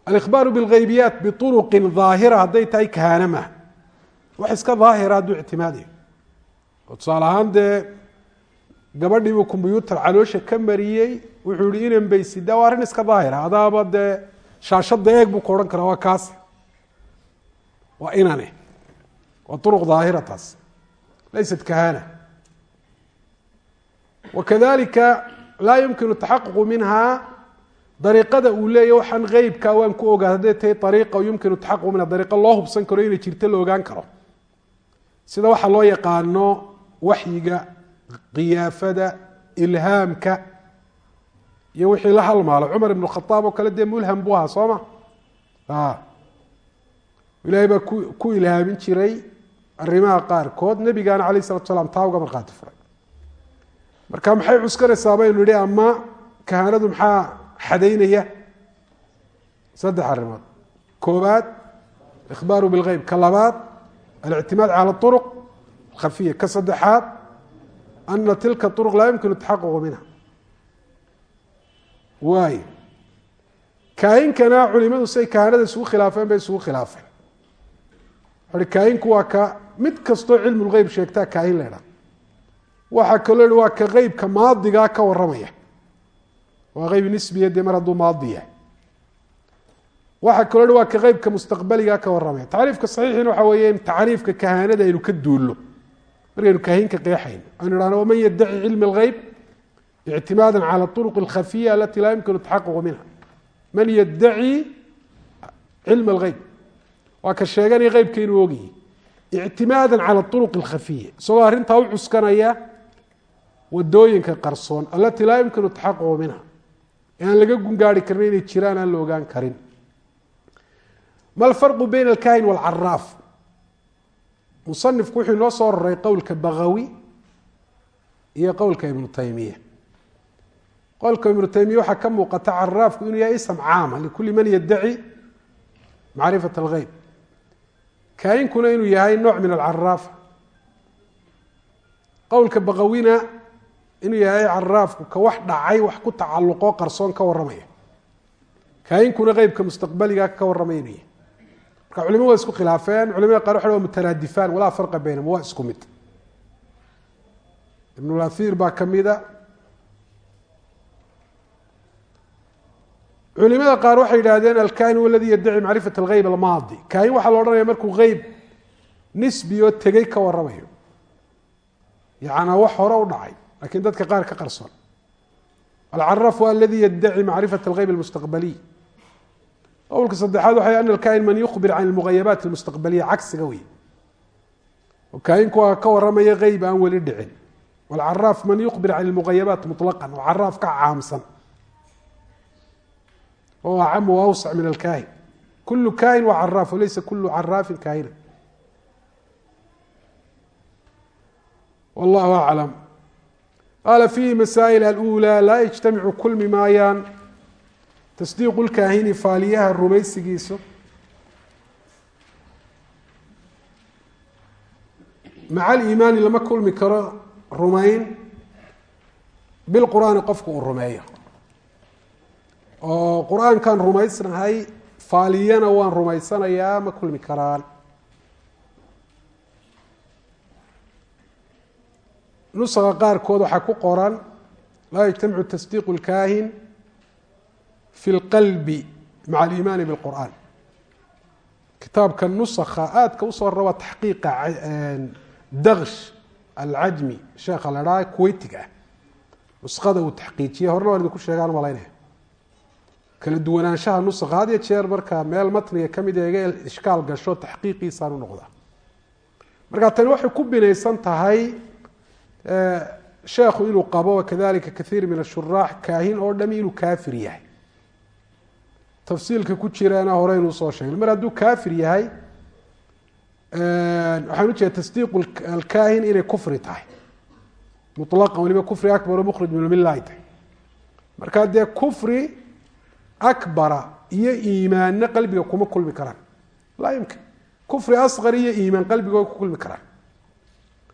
alikhbaaru biاlgaybiyaat biطuruqin daahira hadday tahay kahana maaha wax iska daahira hadduu ictimaadayo oo tusaale ahaan dee gabadhiibuu kombyuutar caloosha ka mariyey wuxuu yihi inan baysida waa arrin iska daahira adaaba dee shaashadda eeg buu ka odhan karaa waa kaas. Waa inane waa uruq daahira taas. Laysat kahana wakadalika laa yumkinu taxaququ minha. Dariiqada uu leeya waxaan geybka waan ku ogaa hadday tahay ariiqa yumkinu taxaququ minha dariiqa loo hubsan karo inay jirto la ogaan karo. Sida waxaa loo yaqaano waxyiga kiyaafada ilhaamka iyo wixii la halmaalo cumar ibn khaaab oo kale dee mulham buu ahaa soo ma ilaahay baa ku ku ilhaamin jiray arrimaha qaarkood. Nebigaana alayh salatu salaam taa uga markhaati furay. Marka maxay cuskanaysaa baynu nihi ama kahanadu maxaa xadaynaya? Saddex arrimood. Koobaad ikhbaaru bilgeyb ka labaad alictimaad cala uruq alkhafiya ka saddexaad ana tilka uruq laa yumkinu taxaququ minha waay kaayinkana culimadu siay kahanada isugu khilaafeen bay isugu khilaafeen. I kaayinku waa ka mid kastoo cilmu lgeyb sheegtaa kaayin la ydhaha waxaa hi waa ka qeybka maadigaa ka waramaya waa qeyb nisbiya dee mar hadduu maadi yahay. Waxaa kaloo hi waa ka qeybka mustaqbaligaa ka waramaya tacriifka saxiixina waxa weeye in tacriifka kahaanada aynu ka duulno. Markaynu kaahinka qeexayno aynu idhahno waman yaddaci cilmi اlgeyb ictimaada calى طuruq اlkhafiya alati laa yumkinu taxaququ minha man yaddaci cilma اlgeyb waa ka sheeganaya qeybka inuu ogyahy ictimaada calى طuruq اlkhafiya isagoo arrintaa u cuskanaya wadooyinka qarsoon alati laa yumkinu taxaququ minha ee aan laga gungaari karin inay jiraan aan la ogaan karin ma alfarqu bayna alkahin wاlcaraaf musanifku wuxuu inoo soo roray qowlka bagawi iyo qowlka ibnu taymiya qowlka ibnu taymiya waxaa ka muuqata caraafku inuu yahay ism caama likuli man yaddaci macrifat algeyb kaayinkuna inuu yahay nooc min alcaraafa qowlka bagawina inuu yahay caraafku ka wax dhacay wax ku tacalluqo qarsoon ka waramaya kaayinkuna qeybka mustaqbaliga ka waramaya inuu yahay marka culimadu waa isku khilaafeen culimada qaar waxa wa mutaraadifaan walaa farqa baynahum waa isku mid. Ibnulathir baa ka culimada qaar waxay yidhahdeen alkahin huwa aladi yaddaci macrifat algeyb almaadi. Kaahin waxaa la odhanaya markuu geyb nisbi tegey ka waramayo yacnaa wax hore u dhacay lakiin dadka qaar ka qarsoon. Alcaraaf waa aladi yaddaci macrifat algeyb almustaqbaliy qowlka saddexaad waxay ana alkahin man yukhbir can almugayabaat almustaqbaliya cagsiga wey oo waa ka waramaya geyb aan weli dhicin. Walcaraaf man yukhbir can almugayabaat muطlaqan oo caraaf ka caamsan oo acamu awsac min alkaahin. Kulu kaahin waa caraaf walaysa kulu caraafin kaahina. Wallahu aclam. Qaala fiihi masaa'il alulaa laa yajtamicu kulmi maayaan tasdiiqu lkaahini faaliyaha rumaysigiisa maca aliimaani lama kulmi karo rumayn. Bilqur'aani qofku uu rumeeyo oo qur-aankaan rumaysnahay faaliyana waan rumaysanayaa ma kulmi karaan nusaqa qaarkood waxaa ku qoran laa yajtamicu tasdiiqu اlkaahin fi اlqalbi maca aliimaani biاlqur'an kitaabka nusakha aadka usoo raba taxqiiqa daksh alcajmi sheekha la dhaha kuweytiga ah nuskhada uu taxqiijiyey horena waan idinku sheegaan malaynaya kala duwanaanshaha nusakha had jeer marka meel matniga ka mid eega ishkaal gasho taxqiiqiisaan u noqdaa. Marka tani waxay ku binaysan tahay sheekhu inuu qabo wakadalika kaiir min ashuraax kaahin oo dhami inuu kaafir yahay. Tafsiilka ku jiraana horeynu u soo sheegnay. Mar hadduu kaafir yahay waxaan ujeeda tasdiiqu alkaahin inay kufri tahay. Mulaqan waliba kufri akbar mukhrij min lmilla ay tahay. Marka dee kufri akbara iyo iimaanna qalbiga kuma kulmi karaan laa yumkin kufri asqar iyo iimaan qalbiga ku kulmi karaan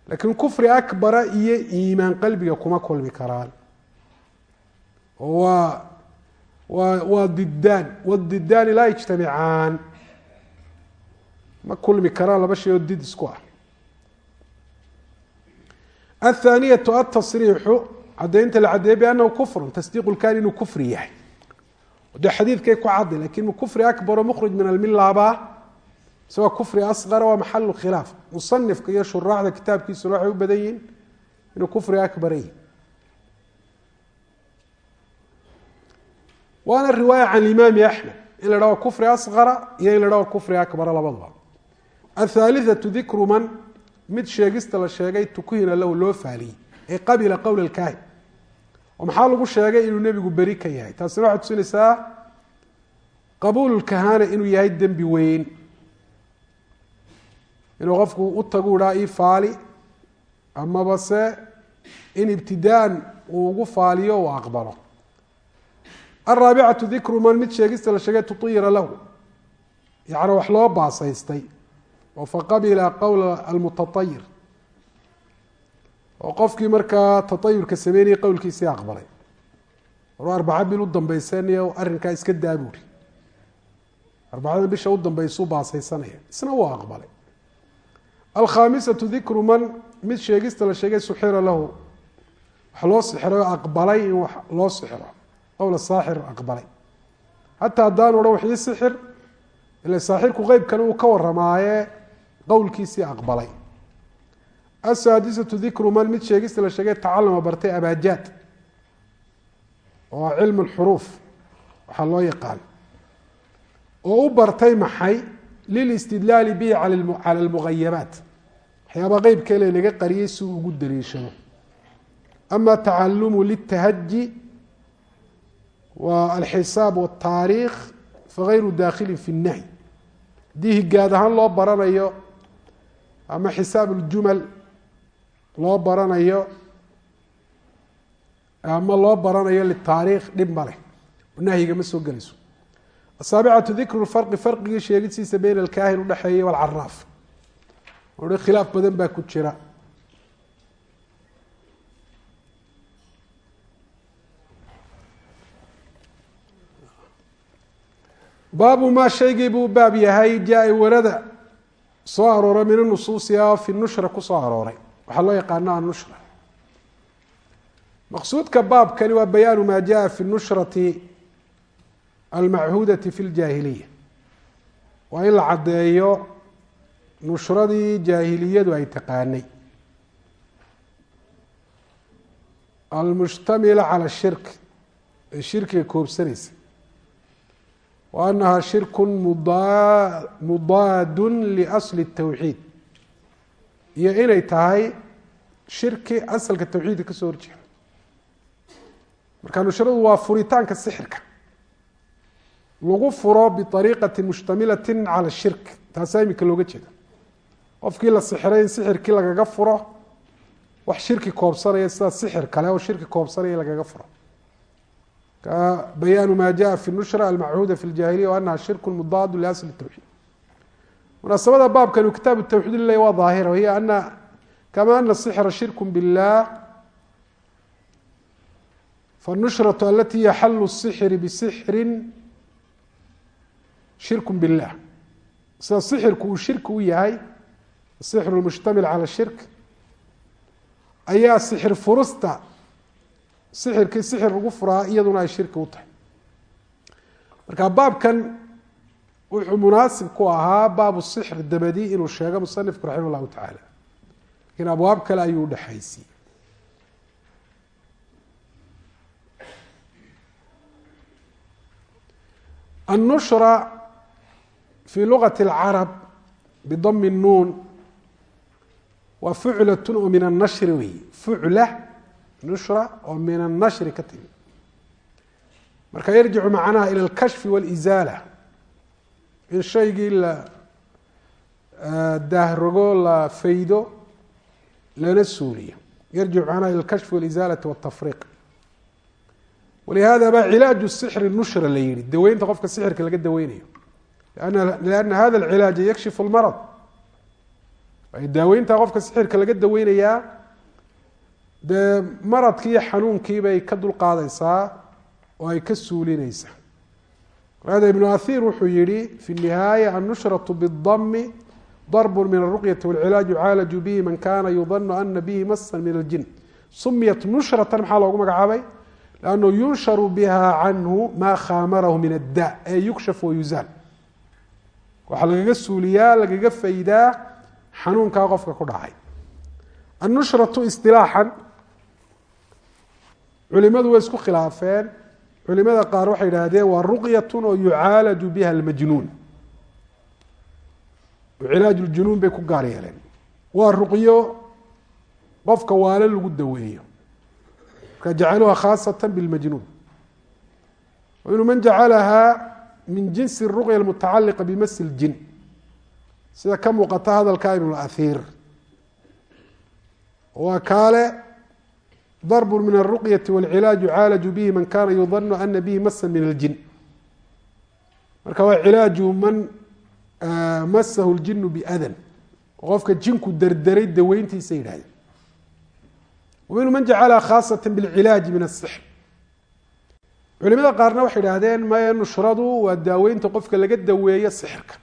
laakiin kufri akbara iyo iimaan qalbiga kuma kulmi karaan waa waa didaan wadidaani laa yajtamicaan ma kulmi karaan laba shay oo did isku ah athaaniyatu atasriixu caddaynta la caddeeyey biannahu kufrun tasdiiqu lkaani inuu kufri yahay dee xadiidkay ku cadday laakiin kufri akbaro mukhrij min almilaba isagoo kufri asqara waa maxalu khilaaf. Musanifka iyo shuraaxda kitaabkiisuna waxay u badan yihiin inuu kufri akbara yihi waana riwaaya can imaami axmed in la dhaho kufri asqara iyo in la dhaho kufri akbara labadaba. Athaalithatu dikru man mid sheegista la sheegay tukuhina lahu loo faaliyey lkaahin oo maxaa lagu sheegay inuu nebigu beri ka yahay? Taasina waxay tusinaysaa qabuul kahana inuu yahay dembi weyn. Inuu qofku u tagu dhaa ii faali amaba se in ibtidaan uu ugu faaliyo uu aqbalo. Araabicatu dikru man mid sheegista la sheegay tutiyira lahu. Yacni wax loo baasaystay. Oo faqabila qowla almutatayir oo qofkii markaa tatayurka sameynayay qowlkiisii aqbalay. War arbaca bil u dambeysaniyo arrinkaa iska daabuuri arbacada bisha u dambeysuu baasaysanaya isna wuu aqbalay. Alkhaamisatu dikru man mid sheegista la sheegay suxira lahu. Wax loo sixray oo aqbalay in wax loo sixro qowla saaxir aqbalay. Hataa haddaan odhan wax ii sixir ila saaxirku qeybkana uu ka waramaaye qowlkiisii aqbalay asaadisatu dikru man mid sheegista la sheegay tacalama bartay abaajaad oo cilmu lxuruuf waxaa loo yaqaan oo u bartay maxay lilistidlaali bihi cala almugayabaat waxyaaba qeybkeele laga qariyey si ugu daliishado ama tacalumu litahaji wa alxisaab wataariikh fagayru dakhilin fi اnnahy haddii higaad ahaan loo baranayo ama xisaab uljumal loo baranayo ama loo baranayo litaariikh dhib ma leh. Nahyiga ma soo gelayso. Asaabicatu dikru lfarqi farqigii sheegidsiisa beyna alkaahin udhexeeya walcaraaf i khilaaf badan baa ku jira. Baabu maa shaygii buu baab yahay jaa warada soo arooray min anusuusi a fi nushra ku soo arooray waxaa loo yaqaana anushra maqsuudka baabkani waa bayaanu maa jaa fi nushrati almachudati fi ljaahiliya waa in la caddeeyo nushradii jaahiliyadu ay taqaanay. Almushtamila cala shirk ee shirkiga koobsanaysa. Wa anaha shirku mudaadun liasli الtawxiid iyo inay tahay shirki asalka tawxiidka ka horjeeda. Marka nushradu waa furitaanka sixirka. Lagu furo biariiqati mushtamilatin cala shirk. Taasaa imika looga jeeda qofkii la sixiray in sixirkii lagaga furo wax shirki koobsanaya sida sixir kale oo shirki koobsanaya lagaga furo. Bayaanu maa jaa fi nushra almachuuda fi ljahiliya anaha shirku mudaadu liasli tawxiid munaasabada baabkan uu kitaabu tawxiid ley waa daahira wahiy ana kama ana sixra shirku biاllah fanushraة alati hiya xalu الsixri bisixri shirku biاllah sida sixirku uu shirki u yahay sixru mushtamil cala shirk ayaa sixir furista sixirkii sixir lagu furaa iyaduna ay shirki u tahay marka baabkan wuxuu munaasib ku ahaa baabu sixr dabadi inuu sheego musanifku raximah llahu tacaala lakiin abwaab kale ayuu udhexaysiyey النشhرة في لغة العرب بضم النون waa فuعلة oo min النشhر wey فuعلة نشhرة oo min النشhر ka timi marka يرجiع معنaha إلى الكشhف والإزالة in shaygii la e, dahrogo la faydo lana suuliyo yarjicu macnaha ila alkashfi walisaalaةi wاtafriiq walihada ba cilaaju sixri nushra la yihi daweynta qofka sixirka laga daweynayo. Lianna hada alcilaaja yakshifu lmarad waayo daaweynta qofka sixirka laga daweynayaa dee maradkii iyo xanuunkii ka dulqaadeysaa oo ay ka suulineysaa hada ibnu ahiir wuxuu yihi fi nihaaya annushratu bidami darb min aruqyati walcilaaj yucaalaju bihi man kana yudanu ana bihi masan min aljin sumiyat nushratan maxaa loogu magacaabay lannu yunsharu biha canhu maa khamarahu min adda ee yukshaf wayuzaal waxaa lagaga suuliyaa lagaga faydaa xanuunkaa qofka ku dhacay annushratu istilaaxan culimadu way isku khilaafeen culimada qaar waxay idhaahdeen waa ruqyatun oo yucaalaju biha almajnuun. Cilaaj ljunuun bay ku gaar yeeleen. Waa ruqyo qofka waale lagu daweeyo. Marka jacaluha khaasata bilmajnuun. Winu man jacalahaa min jinsi ruqya almutacaliqa bimasi ljin sida ka muuqata hadalka ibn ahiir waa kaale darb min aلruqyaةi wاlcilaaj yucaalaju bihi man kana yudanu ana bihi masa min اljin marka waa cilaaju man masahu اljinu biadan qofka jinku derderay daweyntiisa yidhahdeen waminhu man jacalaha khaasata bاlcilaaji min الsixr culimada qaarna waxay idhaahdeen maya nushradu waa daaweynta qofka laga daweeyo sixirka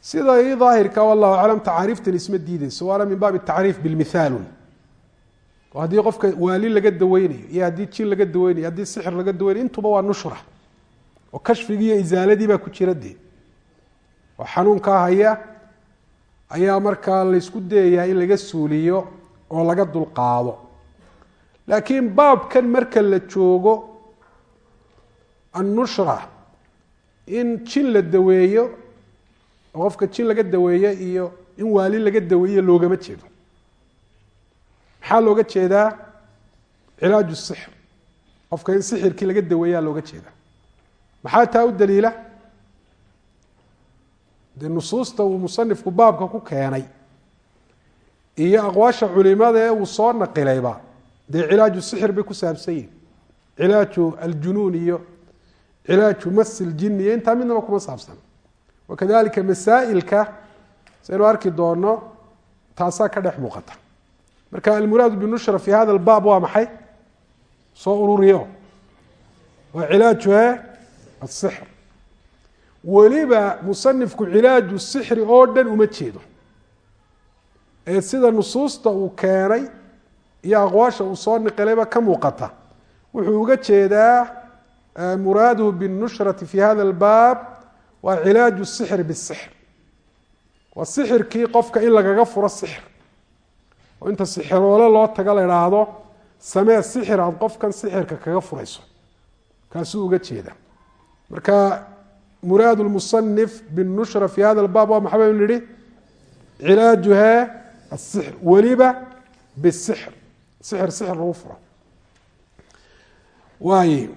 sida i daahirka wallahu aclam tacaariiftan isma diideyso waana min baabi tacriif bilmithaalun oo haddii qofka waali laga daweynayo iyo haddii jin laga daweynayo haddii sixir laga daweynayo intuba waa nushra. oo kashfigii iyo isaaladii baa ku jira dee. oo xanuunkaa haya ayaa markaa laysku dayayaa in laga suuliyo oo laga dulqaado laakiin baabkan marka la joogo annushra in jin la daweeyo oo qofka jin laga daweeye iyo in waali laga daweeye loogama jeedo maxaa looga jeedaa? Cilaaju sixr. Qofka in sixirkii laga daweeyaa looga jeedaa. Maxaa taa u daliila? Dee nusuusta uu musanifku baabka ku keenay iyo aqwaasha culimada ee uu soo naqilayba. Dee cilaaju sixir bay ku saabsan yihiin cilaaju aljunuun iyo cilaaju mas ljini iyo intaa midnaba kuma saabsan. Wakadalika masaa'ilka saynu arki doono taasaa ka dhex muuqata marka almuraadu binushra fi hada albaab waa maxay? Soo ururiyo. Waa cilaajuhe asixr weliba musanifku cilaaju sixri oo dhan uma jeedo. Ee sida nusuusta uu keenay iyo aqwaasha uu soo niqilayba ka muuqata. Wuxuu uga jeedaa muraaduhu binnushrati fi hada albaab waa cilaaju sixri bisixr waa sixirkii qofka in lagaga furo sixir oo inta sixiroole loo taga la idhaahdo samee sixir aada qofkan sixirka kaga furayso. Kaasuu uga jeeda. Marka muraad lmusanif binushra fi hada albaab waa maxaa baynu nihi cilaajuha asixr weliba bisixr sixir sixir lagu furo. Waay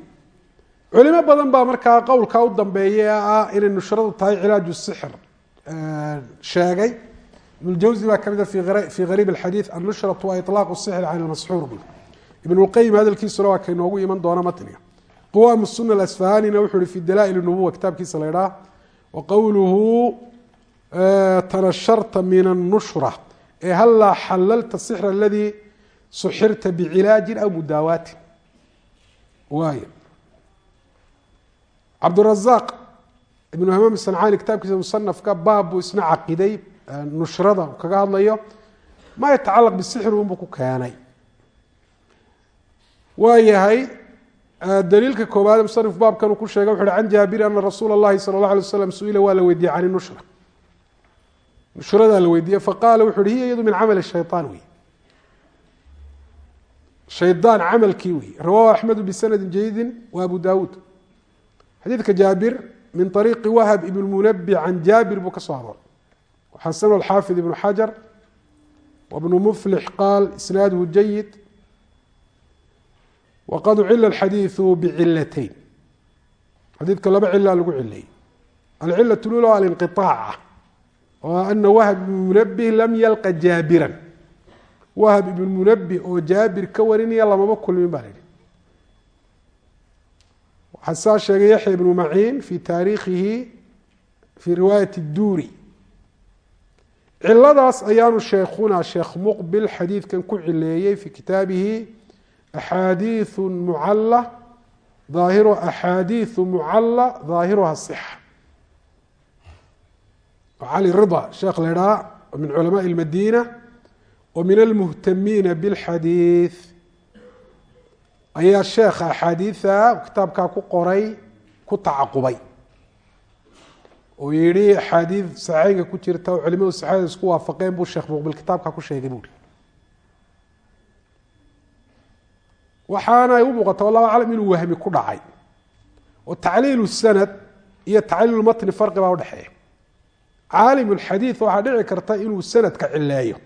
culimo badan baa markaa qowlkaa u dambeeya ee ah inay nushradu tahay cilaaju sixr sheegay ibn jawzi baa kamida fi gariib اxadiiث annushratu wa iطlaaq الsixr can اlmasxuur bu ibn اlqayim hadalkiisuna waa kaynoogu iman doona matniga quwam الsuna asfahanina wuxu uhi fi dala'il الnubuwa kitaabkiisa la idhaah wa qowluhu tanasharta min الnushra ee hallaa xalalta sixr aladii suxirta bicilaajin aw mudaawaatin waay cabdurazaq ibnu hamaam sancaani kitaabkiisa musanafka baab buu isna caqiday nushrada kaga hadlayo ma yatacalaq bisixri unbuu ku keenay waa yahay daliilka koobaad musanif baabkan uu ku sheegay wuxu uhi can jaabiri ana rasuula اllahi sala اllah alay slam su-ila waa la weydiiyey can nushra nushradaa la weydiiyey faqaala wuxu uhi hiya iyadu min camali shayطaan wey shaydaan camalkii wey rawahu axmedu bisanadi jayidi wa abu dawuud xadiidka jaabir min ariiqi wahb ibn munabi can jaabir buu ka soo arooray xasn xaafid ibn xajar wbn mflix qaal isnaadhu jayid waqad cila xadiiu bcilatayn xadiidka laba cila lagu cileeyey alcila lula alinqiaaca ah, oo ah ana wahb ibn munabih lam yalqa jaabiran. Wahb ibn munabih oo jaabir ka warinaya lamaba kulmin baa layihi waxaa saa sheegay yaxya ibnu maciin fi taariikhihi fii riwaayat duuri ciladaas ayaanu sheekhuna sheekh muqbil xadiidkan ku cileeyey fi kitaabihi axaadiiثu mucala aahiru axaadiiثu mucala ظaahiruha صixa cali rida sheekh la idhaha min culamaء اlmadina wa min almuhtamiina bاlxadiiث ayaa sheekha axaadiida kitaabkaa ku qoray ku tacaqubay oo yihi axaadiid saxeynka ku jirta oo culimadu saxeeda isku waafaqeen buu sheekh muqbil kitaabka ku sheegay buuri waxaana ay u muuqata wallahu aclam inuu wahmi ku dhacay. Oo tacliil sanad iyo tacliil matni farqi baa udhexeeya caalim lxadiid waxaa dhici karta inuu sanadka cileeyo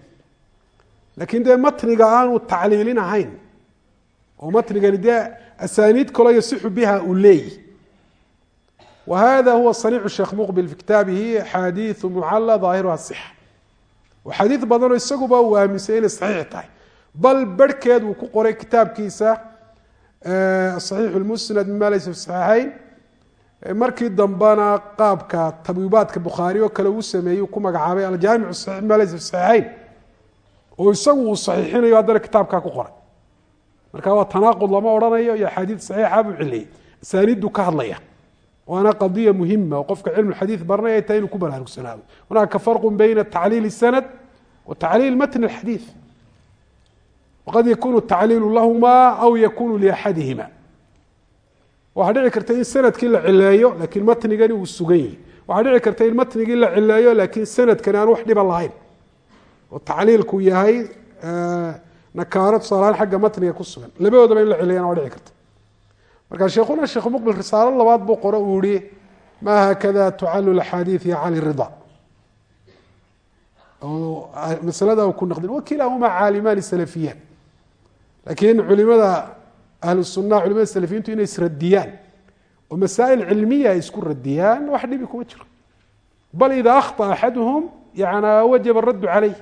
laakiin dee matniga aanu tacliilin ahayn oo matnigani dee asaaniid kaloo yasixu biha uu leeyi wa hada huwa saniicu sheekh muqbil fi kitaabihi axaadiiu mucala ظaahiruha صixa oo xadiid badanoo isaguba uu aaminsay inay saxiix tahay bal berhkeed uu ku qoray kitaabkiisa صaxiix اlmusnad mima laysa fi saxiixayn markii dambena qaabka tabwiibaadka bukhaari oo kale uu sameeyey ku magacaabay aljaamic صaxiix mima laysa fi saxiixayn oo isagu uu saxiixinayo haddana kitaabkaa ku qoray marka waa tanaaqud lama odhanayo iyo axaadiid saxiixa buu cileeyey asaaniidu ka hadlaya waana qadiya muhima oo qofka cilmu xadiid baranay ay tahay inuu ku baraarugsanaado hunaaka farqu bayna tacliil sanad wa tacliil matn اxadiid waqad yakunu tacliilu lahuma aw yakunu liaxadihima. Waxaa dhici karta in sannadkii la cileeyo laakiin matnigani uu sugan yahi waxaa dhici karta in matnigii la cileeyo laakiin sanadkani aan wax dhiba lahayn. Oo tacliilku yahay nakaaro tusaalahaan xagga matniga ku sugan. Labadoodaba in la cileeyana waa dhici karta marka sheekhuna sheekh muqbil risaalo labaad buu qore uu yihi ma haakada tucalu axaadiid ya cali rida? Oo masalada ku naqdin wakiilahuma caalimaani salafiyaan. Laakiin culimada ahlu sunna culimada salafiyiintu inay isradiyaan oo masaa'il cilmiya ay isku radiyaan wax dhibi kuma jiro. Bal ida akhطa axaduhum yana wajaba raddu caleyh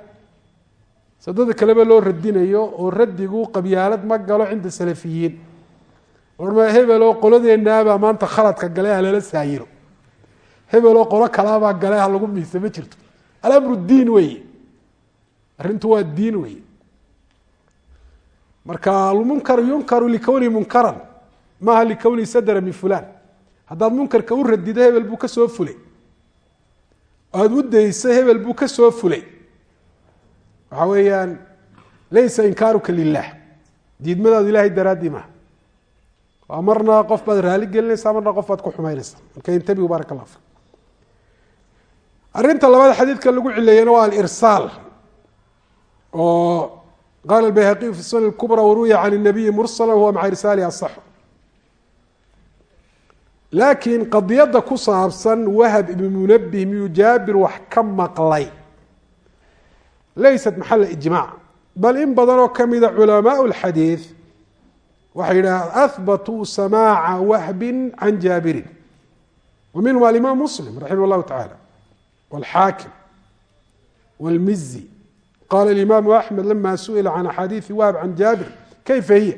sadada kaleba loo radinayo oo radigu qabyaalad ma galo cinda salafiyiin orma hebeloo qoladeenaabaa maanta khaladka gale ha lala saayiro. Hebeloo qolo kalaabaa gale ha lagu miisa ma jirto. Alamru diin weeye. Arrintu waa diin weeye. Marka almunkaru yunkaru likownihi munkaran. Maaha likownihi sadra min fulan haddaad munkarka u radido hebel buu ka soo fulay. Aada u dayso hebel buu ka soo fulay. Waxaa weeyaan laysa inkaaruka lilah diidmadaadu ilahay daraaddii maha marna qof baad raali gelinaysaa marna qof baad ku xumaynaysaa. Marka intabigu barak allah fik arrinta labaad xadiidka lagu cileeyena waa alirsaal oo qaala bayhaqiyu fi sunan kubra waruwiya can nabiyi mursala huwa maca irsaalihi asaxu laakiin qadiyadda ku saabsan wahab ibn munabih miyuu jaabir wax ka maqlay laysat maxala ijmac bal in badan oo kamida culamaau lxadiid waxay yidhaha ahbatuu samaaca wahbin can jaabirin wa minhum alimaam muslim raximah llahu tacala wاlxaakim wاlmizi qala imaamu axmed lama suئila can axaadiiثi wahb can jaabir kayfa hiya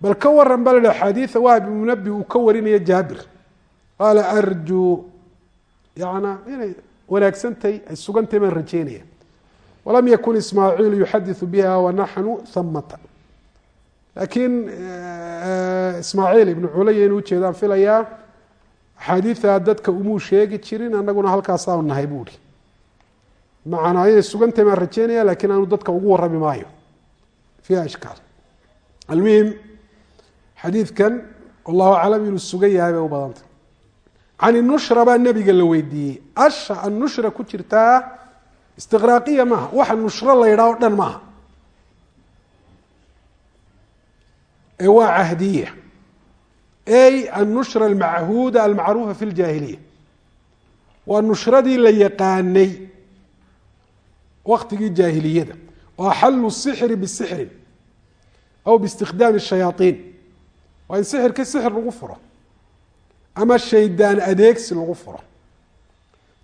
bal ka waran ba la axaadiia wahb munabi uu ka warinaya jaabir qaala arjuu yana inay wanaagsantahay ay sugantahay baan rajeynaya walam yakun ismaaciil yuxadiثu biha wanaxnu hamata laakiin ismaaciil ibnu culaya inuu ujeedaan filayaa axaadiidaa dadka umuu sheegi jirin anaguna halkaasaanu nahay buuhi macanaa inay sugantahay baan rajeynaya lakiin aanu dadka ugu warami maayo. Fiiha ishkaal almuhim xadiidkan wallahu aclam inuu sugan yahay bay u badantay. Can inushra baa nebiga la weydiiyey. Asha annushra ku jirtaa istiqraaqiya maaha. Waxa nushro la yidhaha o dhan maaha ee waa cahdiya ey annushra almachuuda almacruufa fi ljaahiliya waa nushradii la yaqaanay waktigii jaahiliyada. Oo axalu sixri bisixrin aw biistikhdaami shayaaiin waa in sixirkii sixir lagu furo ama shaydaan adeegsi lagu furo.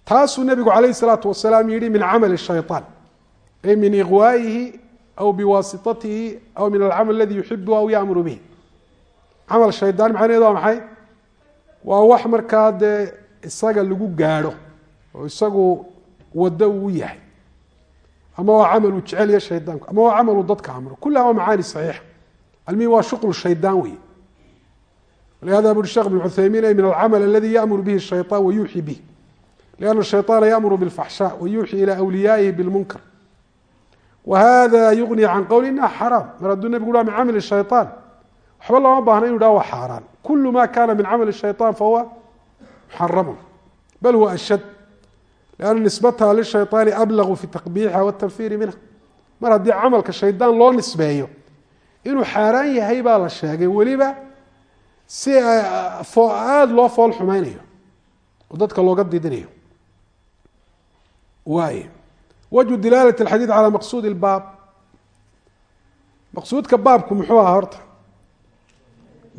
Taasuu nebigu calayh isalaatu wasalaam yihi min camali shayطaan ay min iqwaa'ihi aw biwaasitatihi aw min alcamal aladi yuxibu aw yamuru bihi camal shaydaan macnaheed waa maxay waa wax markaa dee isaga lagu gaadho oo isagu waddo uu yahay ama waa camalu jecelya shaydaanku ama waa camalu dadka amro kullaha waa macaani saxiixa almihi waa shuqlu shaydaan wey walihada buri sheekh ibn cuthaymiin ay min alcamal aladi yamuru bihi shayaan wayuuxii bih lianna shayaana yamuru bilfaxshaa wayuuxii ilaa wliyaa'ihi bilmunkar يغني عن qول إنha حرام mar hadduu نبgu ha من cمل الشhيطان waxba looma baahna inu ha wa xاaraan كل ma kana min cمل الشhيطان فهو محرم بل هو أشد لأن نسبتha للشhيطان أبلغ في تقبيحha والتنفير minها mar haddii camalka شhaydaan loo nisbeeyo inuu xaaraan yahay baa la sheegay weliba si aada loo fool xumaynayo oo dadka looga didinayo waay wajhu dilaalat alxadiid calaa maqsuud ilbaab. Maqsuudka baabku muxuu ahaa horta?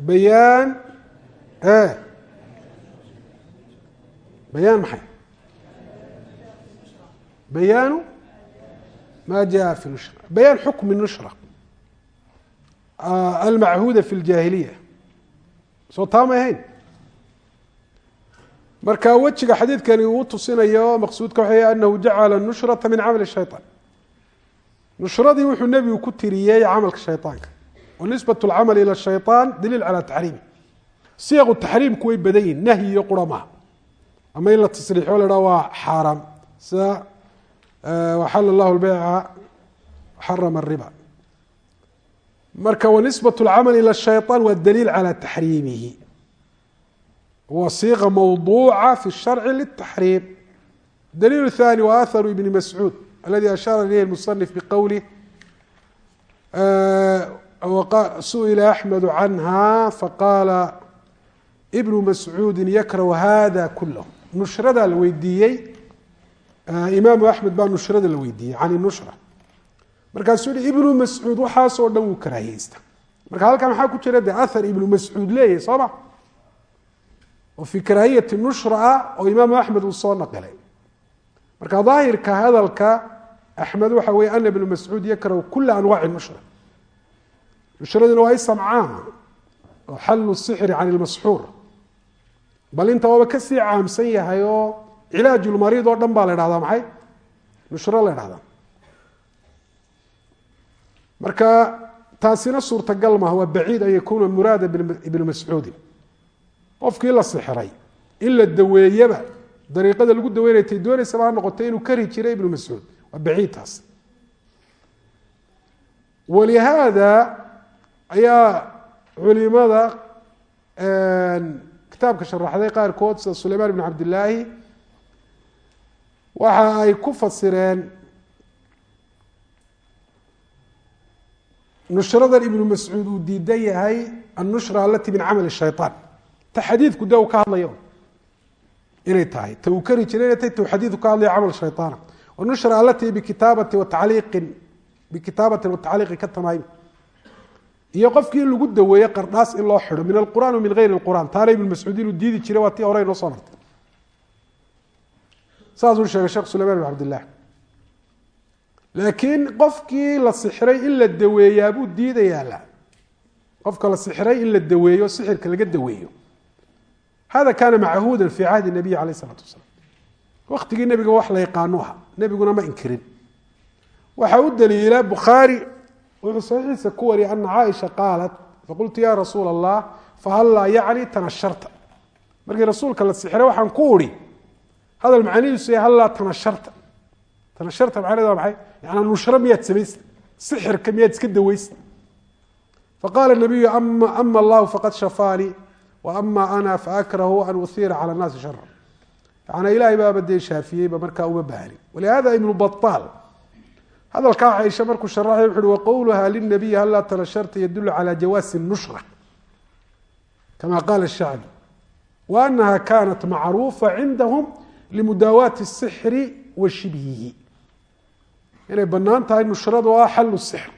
Bayaan bayaan maxay? Bayaanu ma jaa fi nushra. Bayaan xukmi nushra. Almachuuda fi ljaahiliya soo taa ma ahayn? marka wejiga xadiidkani uu tusinayo maqsuudka waxa anahu jacala nushrata min camali shayطaan nushradii wuxuu nebigu ku tiriyey camalka shayطaanka wa nisbat اlcamal ilى shayطaan daliil calى taxriimi siyaqu taxriimku way badan yihin nahyi iyo qura maha ama in la tasriixo la haha waa xaaraam sida waxala اllahu lbeyca xarama الriba marka wanisbat اlcamal ilى الshayطaan waa daliil calى taxriimihi wasiiqa mawduuca fi sharci litaxriim daliil hani waa aharu ibni mascuud aladi ashara ilayhi musanif biqowlih su'ila axmedu canha faqaala ibnu mascuudi yakrahu hada kulah nushradaa la weydiiyey imaamu axmed baa nushrada la weydiiyey can nushra markaasuu yihi ibnu mascuud waxaasoo dhan wuu karaahiyeysta marka halkan maxaa ku jira de ahar ibnu mascuud leeyahay soo ma oo fii karaahiyati nushra ah oo imaamu axmed uu soo naqilay marka daahirka hadalka axmed waxa weye ana ibnu mascuud yakrahu kula anwaaci nushra. Nushradina waa isam caama oo xallu sixri can ilmasxuur bal inta waaba ka sii caamsan yahay oo cilaajulmariid oo dhan baa la dhahdaa maxay? Nushro la dhahdaa marka taasina suurtagal an yakuuna muraada qofkii la sixray in la daweeyaba dariiqada lagu daweynaya tay doonaysaba ha noqotay inuu kari jiray ibnu mascuud. Waa baciid taas walihaada ayaa culimada kitaabka sharaxday qaarkood sida sulaymaan ibn cabdillaahi waxa ay ku fasireen nushradan ibnu mascuud uu diidan yahay annushra alati min camali shayطaan ta xadiidku de uu ka hadlayo? Inay tahay. Ta uu inay tahay ta ka hadlayo camal shayطaana wanushra alati bikitaabati watacliiqin bikitaabati watacliiqi ka tamaayim iyo qofkii in lagu daweeye qardhaas in loo xido min alqur'an min gayri اlqur'an taana ibnu mascuud inuu diidi jiray waa tii hore inoo soo martay. Saasuu sheegay sheekh sulayman bin cabdillah. Laakiin qofkii la sixray in la daweeyaa buu diidayaa la. Qofka la sixray in la daweeyo sixirka laga daweeyo hada kaana machuuda fi cahdi nabiy alayh isalaatu wasalaam waktigii nebiga wax la yaqaano aha nebiguna ma inkirin waxaa u daliila bukhaari wuxuu saxiixiisa ku wariyay ana caaisha qaalat faqultu ya rasuula allah fahallaa yacni tanasharta markii rasuulka la sixray waxaan ku uri hadal macanihiisu ya hallaa tanasharta tanasharta macnaheed waa maxay yanaa nushro miyaad samaysa sixirka miyaad iska daweysa faqaala nabiyu ama ama ama ana faakrahu an uhiira cala nnaasi shara yana ilahay baaba dee shaafiyeyba markaa uma baahni. Walihada ibnu baal hadalkaa caaisha markuu sharaxay wuxu uhi waqowluha linabiyi hallaa tanasharta yadulu cala jawaasi nushra. Kama qaala shacbi wa anaha kanat macruufa cindahum limudaawaati الsixri wa inay bannaan tahay nushradu ah xalu sixr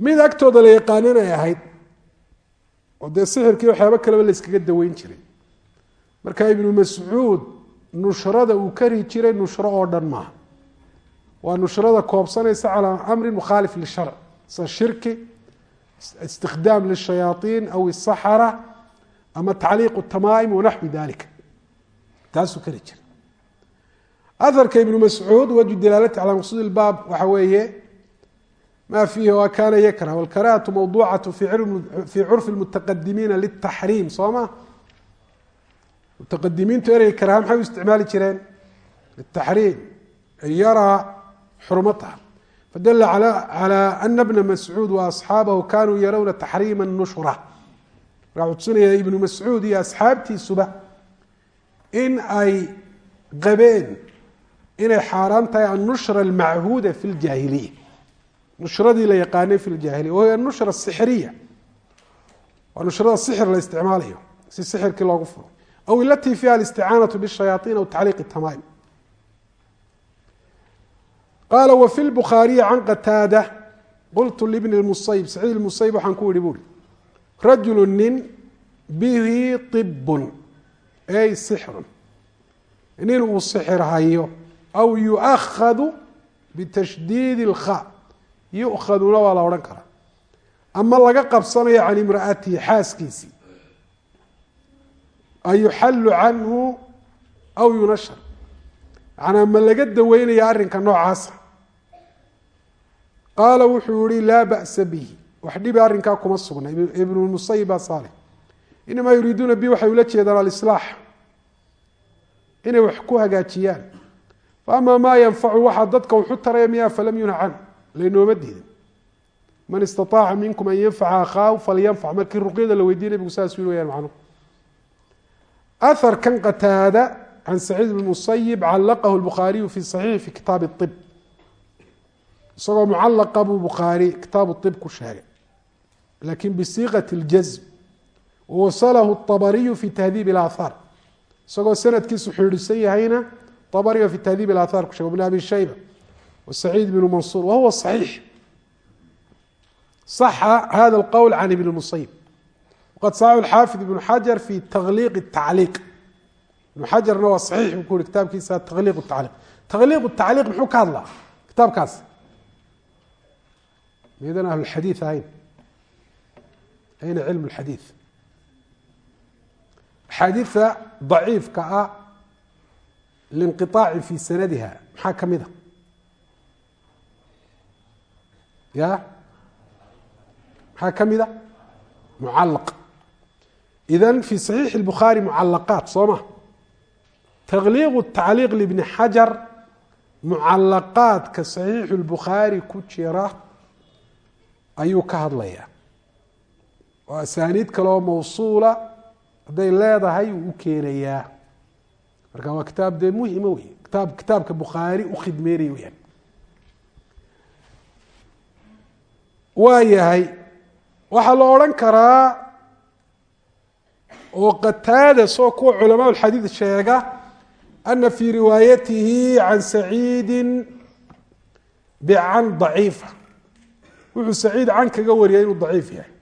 mid agtooda la yaqaanin ay ahayd oo dee sixirkii waxyaabo kaleba la yskaga daweyn jiray. Marka ibnu mascuud nushrada uu kari jiray nushro oo dhan maaha. Waa nushrada koobsanaysa calaa amrin mukhaalif lisharc sida shirki istikhdaam lishayaaiin aw isaxara ama tacliiq tamaa'im wanaxwi dalika taasuu kari jiray. Aharka ibnu mascuud waju dilaalati calaa maqsuud ilbaab waxa weeye ma fiihi waa kaana yakrah wlkarahatu mawduucatu fii curfi lmutaqadimiina litaxriim soo ma mutaqadimiintu ereyga karaha maxay u isticmaali jireen litaxriim ay yaraa xurmataha fadala calى ana bna mascuud waasxaabahu kanuu yarawna taxriima nushra markaa wuxuu tusinaya ibnu mascuud iyo asxaabtiisuba in ay qabeen inay xaaraan tahay annushra almachuuda fi ljaahiliya nushradii la yaqaanay fi ljaahiliya wahiy anushra asixriya waa nushrada sixir la isticmaalayo si sixirkii loogu furo. Aw ilatii fiha alisticaanatu bishayaaطin aw tacliiq tamaim qaala wfi lbukhaariyi can qataada qultu libni musayb saciid musayb waxaan ku yihi buuri rajulu nin bihi ibun ay sixrun. Nin uu sixir aw yuakhadu bitashdiidi اlkha yukhaduna waa la odhan karaa. Ama laga qabsanayo can imraatihi xaaskiisii. Ayuxalu canhu aw yunashar. Manaa ma laga daweynaya arrinka noocaasa qaala wuxuu yihi laa ba'sa bihi. Wax dhibi arrinkaa kuma sugna ibnu musayib baa saale inamaa yuriiduuna bi waxay ula jeedaan alislaax. Inay wax ku hagaajiyaan. Faama maa yanfacu waxaa dadka wuxu taraya miyaa falam yunha can laynooma diidin man istaaaca minkum an yanfaca akhaahu falyanfac markii ruqyada la weydiye nabigu saas yii wayaan macnuhu aharkan qataada can saciid bn musayib calaqahu lbukhaariyu fi saxiixi fi kitaab ib isagoo mucalaqa buu bukhaari kitaabu ib ku sheegay lakin bisiiqat اljazm wawasalahu abariyu fi tahdiib اlaathaar isagoo sanadkiisu xidhiidhsan yahayna abariga fi tahdiib اlaathaar ku shegay bn abi shayba wasaciid bn mansuur wahuwa صaxiix صaxa hada اlqowl can ibn musayib waqad saxaxu xaafid ibn xajar fi takhliiq الtacliiq ibn xajarna waa saxiix buu ku yihi kitaabkiisa takhliiq tacliiq takhliiq tacliiq muxuu ka hadlaa kitaabkaas miyadan ahlulxadiid ahayn ayna cilm lxadiid axaadiidta daciifka ah linqiطaaci fi sanadiha maxaa ka mid a ya maxaa ka mid a mucalaqa idan fii saxiix اlbukhaari mucalaqaat soo ma? Takliiqu tacliiq libni xajar mucalaqaadka saxiixu اlbukhaari ku jira ayuu ka hadlayaa. Oo asaaniid kaleoo mawsuula hadday leedahay wuu u keenayaa. Marka waa kitaab dee muhima wey kitaab kitaabka bukhaari u khidmeynaya weyaan waa yahay waxaa la odhan karaa oo qataada soo kuwa culamaa اxadiid sheega ana fii riwaayatihi can saciidi bcan daciifa. Wuxuu saciid can kaga wariyay inuu daciif yahay.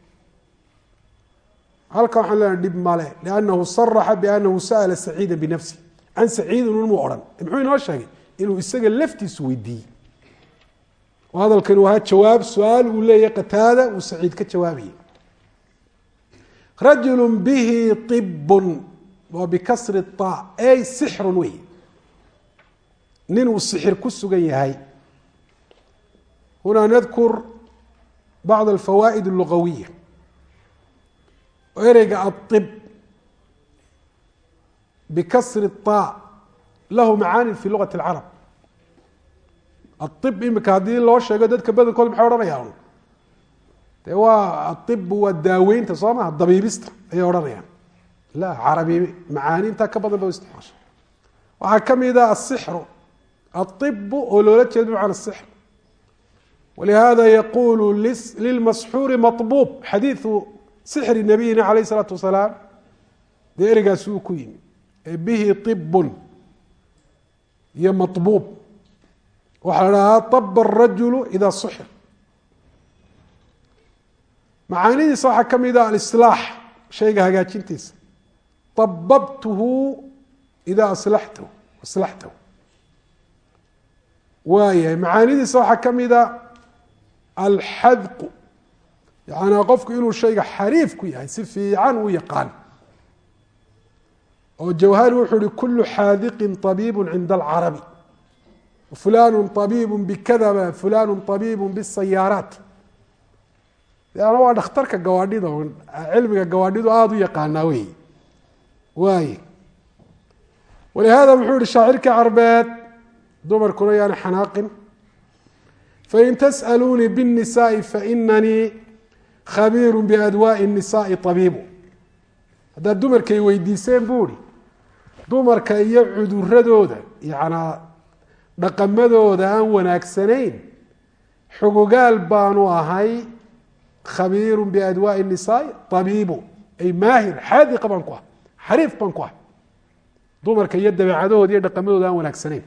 Halkan waxaan leenahay dhib male liannahu saraxa biannahu sa'ala saciida binafsi. Can saciidin unmu odhan. Muxuu inoo sheegay? Inuu isaga laftiisu weydiiyey hadalkani waa jawaab su'aal uu leeyahy qataada uu saciid ka jawaabayay rajulu bihi ibun waa bikasri ta ey sixrun wey nin uu sixir ku sugan yahay. Hunaa nadkur bacd alfawaa'id allugawiya. Oo ereyga aib bikasri ta lahu macaani fi lugati اlcarab aib imika haddii loo sheego dadka badankood maxay odhanayaan dee waa aibu waa daaweynta soo maha dabiibista ayay odhanayaan la carabi macaani intaa ka badan ba isticmaasha waxaa ka mid a asixru aibu oo loola jeeda bimacana sixr walihada yaqulu lilmasxuuri maطbuub xadiidu sixri nabiyina alayh isalaatu wasalaam dee ereygaasi uu waxaa la dhahaa aba الrajulu ida suxir macaanidiisa waxaa ka mida alislaax shayga hagaajintiisa ababtuhu ida aslaxtahu aslaxtahu waayahay macaanidiisa waxaa ka mida alxadqu yacanaa qofku inuu shayga xariif ku yahay si fiican u yaqaan oo jawhari wuxuu uhi kulu xaadiqin طabiibu cinda alcarabi fulanu abiibu bikadaba fulanu abiibu bisayaaraat ana waa dhakhtarka gawaadhida cilmiga gawaadhidu aada u yaqaanaa wey waay walihada muxuu ihi shaacirkii carbeed dumarkuna yaana xanaaqin fain tasأaluunii bالnisaءi fainanii khabiiru biadwaaءi الnisaءi طabiibu haddaad dumarkay weydiiseen bu ihi dumarka iyo cuduradooda yanaa dhaqamadooda aan wanaagsanayn xugugaal baanu ahay khabiiru biadwaaءi الnisaai طabiibu ay maahir xaadiqa baan ku ah xariif baan ku ah dumarka iyo dabeecadahooda iyo dhaqamadooda aan wanaagsanayn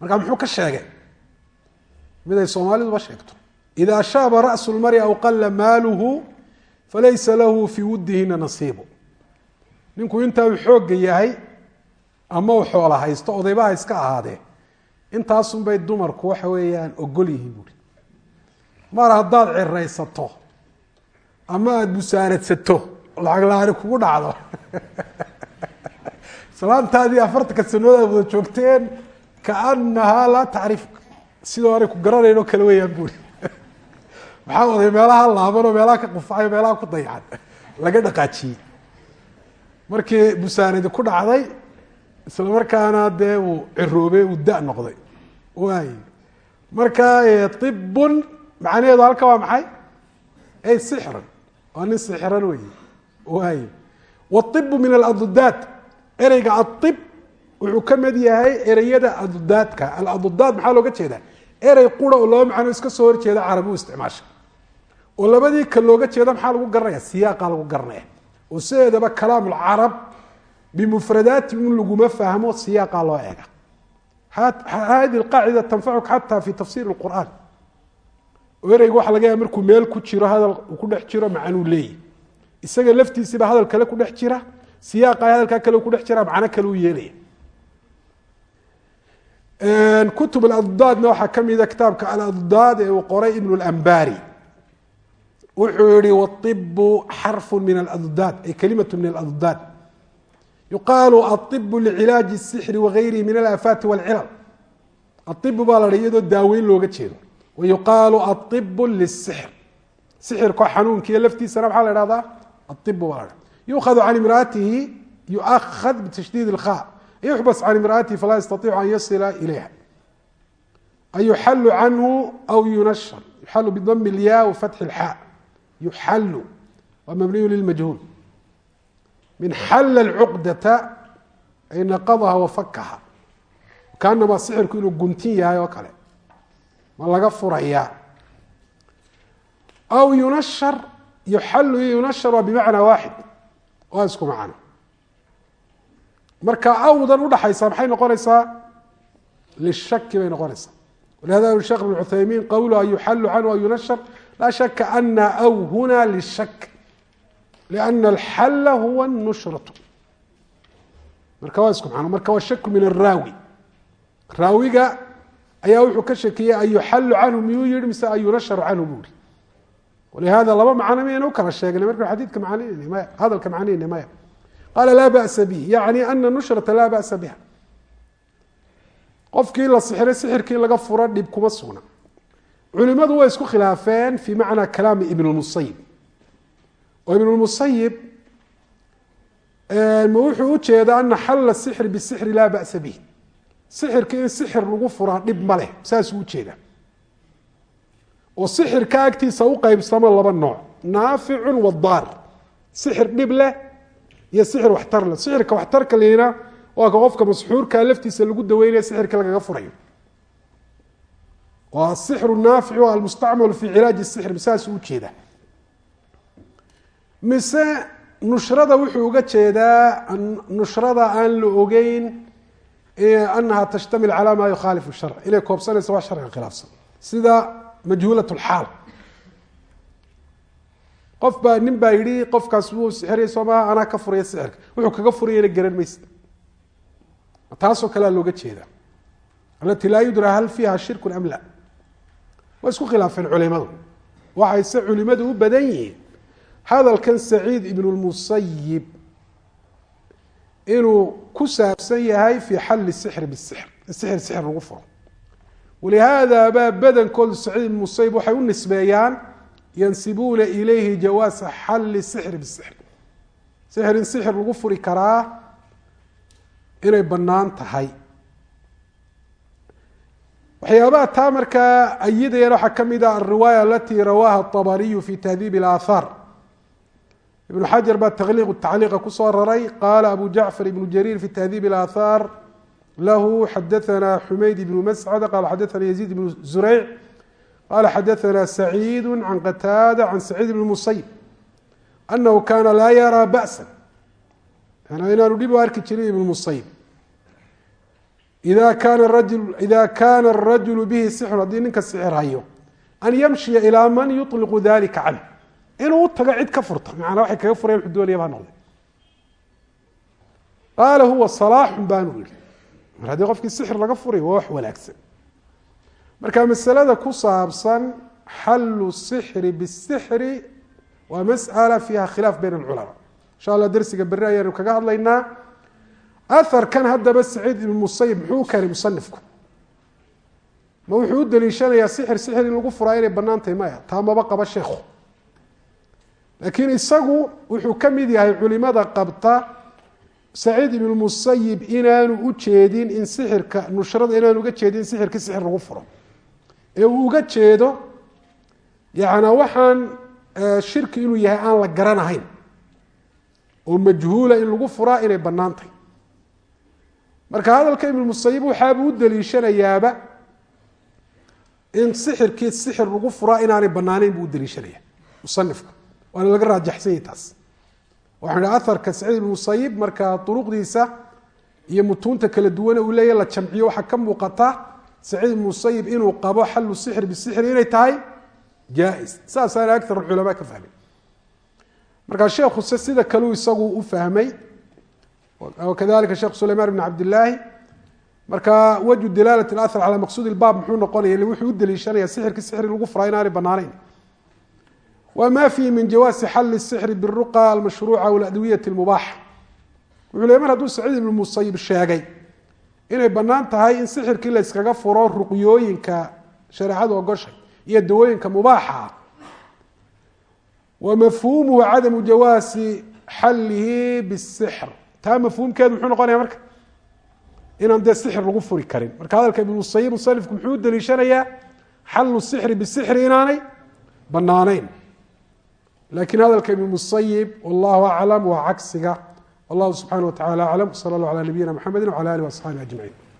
marka muxuu ka sheegay mid ay soomaaliduba sheegto ida shaaba raأsu اlmari aw qala maaluhu falaysa lahu fii wudihina nasiibu ninku intaa uu xooga yahay ama uu xoola haysto odaybaha iska ahaadee intaasun bay dumarku waxa weeyaan ogol yihiin buuri mar haddaad ciraysato ama aada busaaradsato lacag kugu dhacdo. Islaantaadii afartanka sanood aad wada joogteen kaanahaa laa tacrifka sidoo aanay ku garanayn kale weeyaan buuri maxaa oday meelaha laaban oo meelaha ka qufacay o meelaha ku dayacan laga dhaqaajiyey. Markii busaaradi ku dhacday isla markaana dee uu ciroobey uu da noqday waay marka ibun macnaheedu halka waa maxay? Ay sixran. Waa nin sixiran wey waay waibu min aladudaad ereyga wuxuu ka mid yahay ereyada adudaadka aladudaad maxaa looga jeedaa? Erey qura oo laba macno iska soo horjeeda carabi u isticmaasha. Oo labadii ka looga jeeda maxaa lagu garanaya siyaaqa lagu garanaya oo sideedaba kalaam lcarab laguma fahmo siyaaqa loo eega hadi qaacida tanfacuka xata fi tafsir qur'aan oo ereyga waxa laga yaaba markuu meel ku jiro hadal ku dhex jiro macnuu leeyahy isaga laftiisiba hadal kale ku dhex jira siyaaqa hadalkaa kale ku dhex jira macno kale u yeelaya. Kutub adudaadna waxaa kamida kitaabka aladudaad ee uu qoray ibn اlambari wuxuu yihi waibu xarfu yuqaalu aibu licilaaji الsixri wagayrihi min alaafaati wاlcilal aibu baa la dha iyadoo daaweyn looga jeedo wayuqaalu aibu lisixr sixirko xanuunkiiyo laftiisana maxaa la ihahdaa aibu baa la dha yukhadu can imraatihi yuahad bitashdiid اlkha yuxbas can imraatihi falaa yastaiicu an yasila ilayha an yuxalu canhu aw yunashar yuxalu bidami اlya wafatxi اlxa yuxalu waa mabniyu lilmajhuul min xalla اlcuqdata ay naqadaha wafakaha kaanamaa sixirku inuu guntin yahay oo kale ma laga furayaa. Aw yunashar yuxalu iyo yunashar waa bimacnaa waaxid waa isku macno. Marka awdan udhaxaysa maxay noqonaysaa? Lishaki bay noqonaysaa. Walihada shekh bn cuthaymiin qowluha yuxalu canhu aw yunashar laa shaka ana aw huna lishak liana alxalla huwa nushratu marka waa isku macno marka waa shaku min araawi raawiga ayaa wuxuu ka shakiyey an yuxalu canhu miyuu yihi mise an yunasharu canhu buu yihi walihada laba macno mayna u kala sheegnay marka xadiidka macnayna maya hadalka macnayna maya qaala laa ba'sa bihi yacni ana nushrata laa ba'sa biha qofkii la sixiray sixirkii laga furo dhib kuma sugna culimadu way isku khilaafeen oo ibn lmusayib ma wuxuu ujeeda ana xalla sixri bisixri laa ba'sa bihi. Sixirka in sixir lagu furaa dhib ma leh saasuu ujeeda oo sixirka agtiisa u qeybsamo laba nooc naaficun wadaar sixir dhib leh iyo sixir waxtar leh. Sixirka waxtarka lina waa ka qofka masxuurkaa laftiisa lagu daweynaya sixirka lagaga furayo. Waa sixru naafic ujeeda mise nushrada wuxuu uga jeedaa nushrada aan la ogeyn anaha tashtamil calى ma yukhaalifu sharc. Inay koobsanayso wax sharciga khilaafsan. Sida majhuulat اlxaal qof baa nin baa yihi qofkaas wuu sixiraya soo maha anaa ka furaya sixirka. Wuxuu kaga furayana garan maysa. Taasoo kalea looga jeeda alati laa yudra hal fiiha shirku am la waa isku khilaafeen culimadu waxay se culimadu u badan yihiin hadalkan saciid ibn اlmusayib inuu ku saabsan yahay fi xalli sixri bisixr sixir sixir lagu furo. Walihaada baa badankoodu saciid ibn musayib waxay u nisbeeyaan yansibuuna ilayhi jawaasa xalli sixri bisixr sixir in sixir lagu furi karaa inay bannaan tahay. Waxyaabaha taa markaa ayidayaan waxaa ka mid ah alriwaaya alatii rawaaha aabariyu fi tahdiib اlaathaar ibn xajar baa taqliiq tacliiqa ku soo raray qaala abu jacfar ibnu jariir fi tahdiib اlaathaar lahu xadaanaa xumayd ibnu mascada qala xadaanaa yaziid ibnu zureyc qala xadaanaa saciid can qataada can saciid ibni musayb anahu kaana laa yaraa ba'sa inaanu dhib u arki jirin ibnu musayb ida kaana rajul ida kaana arajulu bihi sixun haddii ninka sixir hayo an yamshiya ilaa man yuطliqu dalika canh inuu u tago cid ka furta macanaa waxay kaga furayan wuxuu doonaya baa noqday. Qaala huwa salaaxun baanu yihi mar haddii qofkii sixir laga furayo waa wax wanaagsan. Marka masalada ku saabsan xallu sixri bisixri waa mas'ala fiiha khilaaf bayn alculamaa. Insha allah dersiga berri ayaanu kaga hadlaynaa. Aharkan haddaba saciid ibn musayib muxuu u musanifku ma wuxuu u daliishanayaa sixir sixir in lagu furaa inay bannaan tahay maya taa qaba sheekhu laakiin isagu wuxuu ka mid yahay culimada qabta saciid ibn musayib inaanu u jeedin in sixirka nushrada inaanu uga jeedin in sixirkii sixir lagu furo. Ee uu uga jeedo yana waxaan shirki inuu yahay aan la garanahayn. Oo majhuula in lagu furaa inay bannaan tahay. Marka hadalka ibn musayib waxaabuu u daliishanayaaba in sixirkii sixir lagu furaa inaanay banaanayn buu u daliishanaya musanifka waana laga raajaxsanyay taas waxaan idhi aharka saciid ibn musayib marka duruqdiisa iyo mutuunta kala duwane uu leeya la jamciyo waxaa ka muuqata saciid ibn musayib inuu qabo xalu sixri bisixri inay tahay jaa-is. Saasaana agar culamaa ka fahmay markaa sheekhuse sida kaleu isagu u fahmay kadalika sheekh sulayman bn cabdilaahi marka wajhu dilaalat ahar calaa maqsuud ilbaab muxuu noqonaya wuxuu u daliishanaya sixirki sixri lagu furaa inaanay banaanayn wma fihi min jawaasi xali sixri biruqa almashruuca waladwiyat lmubaaxa wuxuu le mar hadduu saciid ibnu musayib sheegay inay bannaan tahay in sixirkii la yskaga furo ruqyooyinka shareecadu ogoshay iyo dawooyinka mubaaxa. Ah wa mafhuumuhu cadamu jawaasi xallihi bisixr taa mafhuumkeedu muxuu noqonaya marka inaan dee sixir lagu furi karin. Marka hadalka ibnu musayib musanifku muxuu u daliishanayaa xalu sixri bisixri inaanay banaanayn laakiin hadalka ibn musayib wallahu aclam waa cagsiga. Wallahu subxana wa tacala aclam wsala allah ala nabiyina mxamedi wcala alih waasxaabi ajmaciin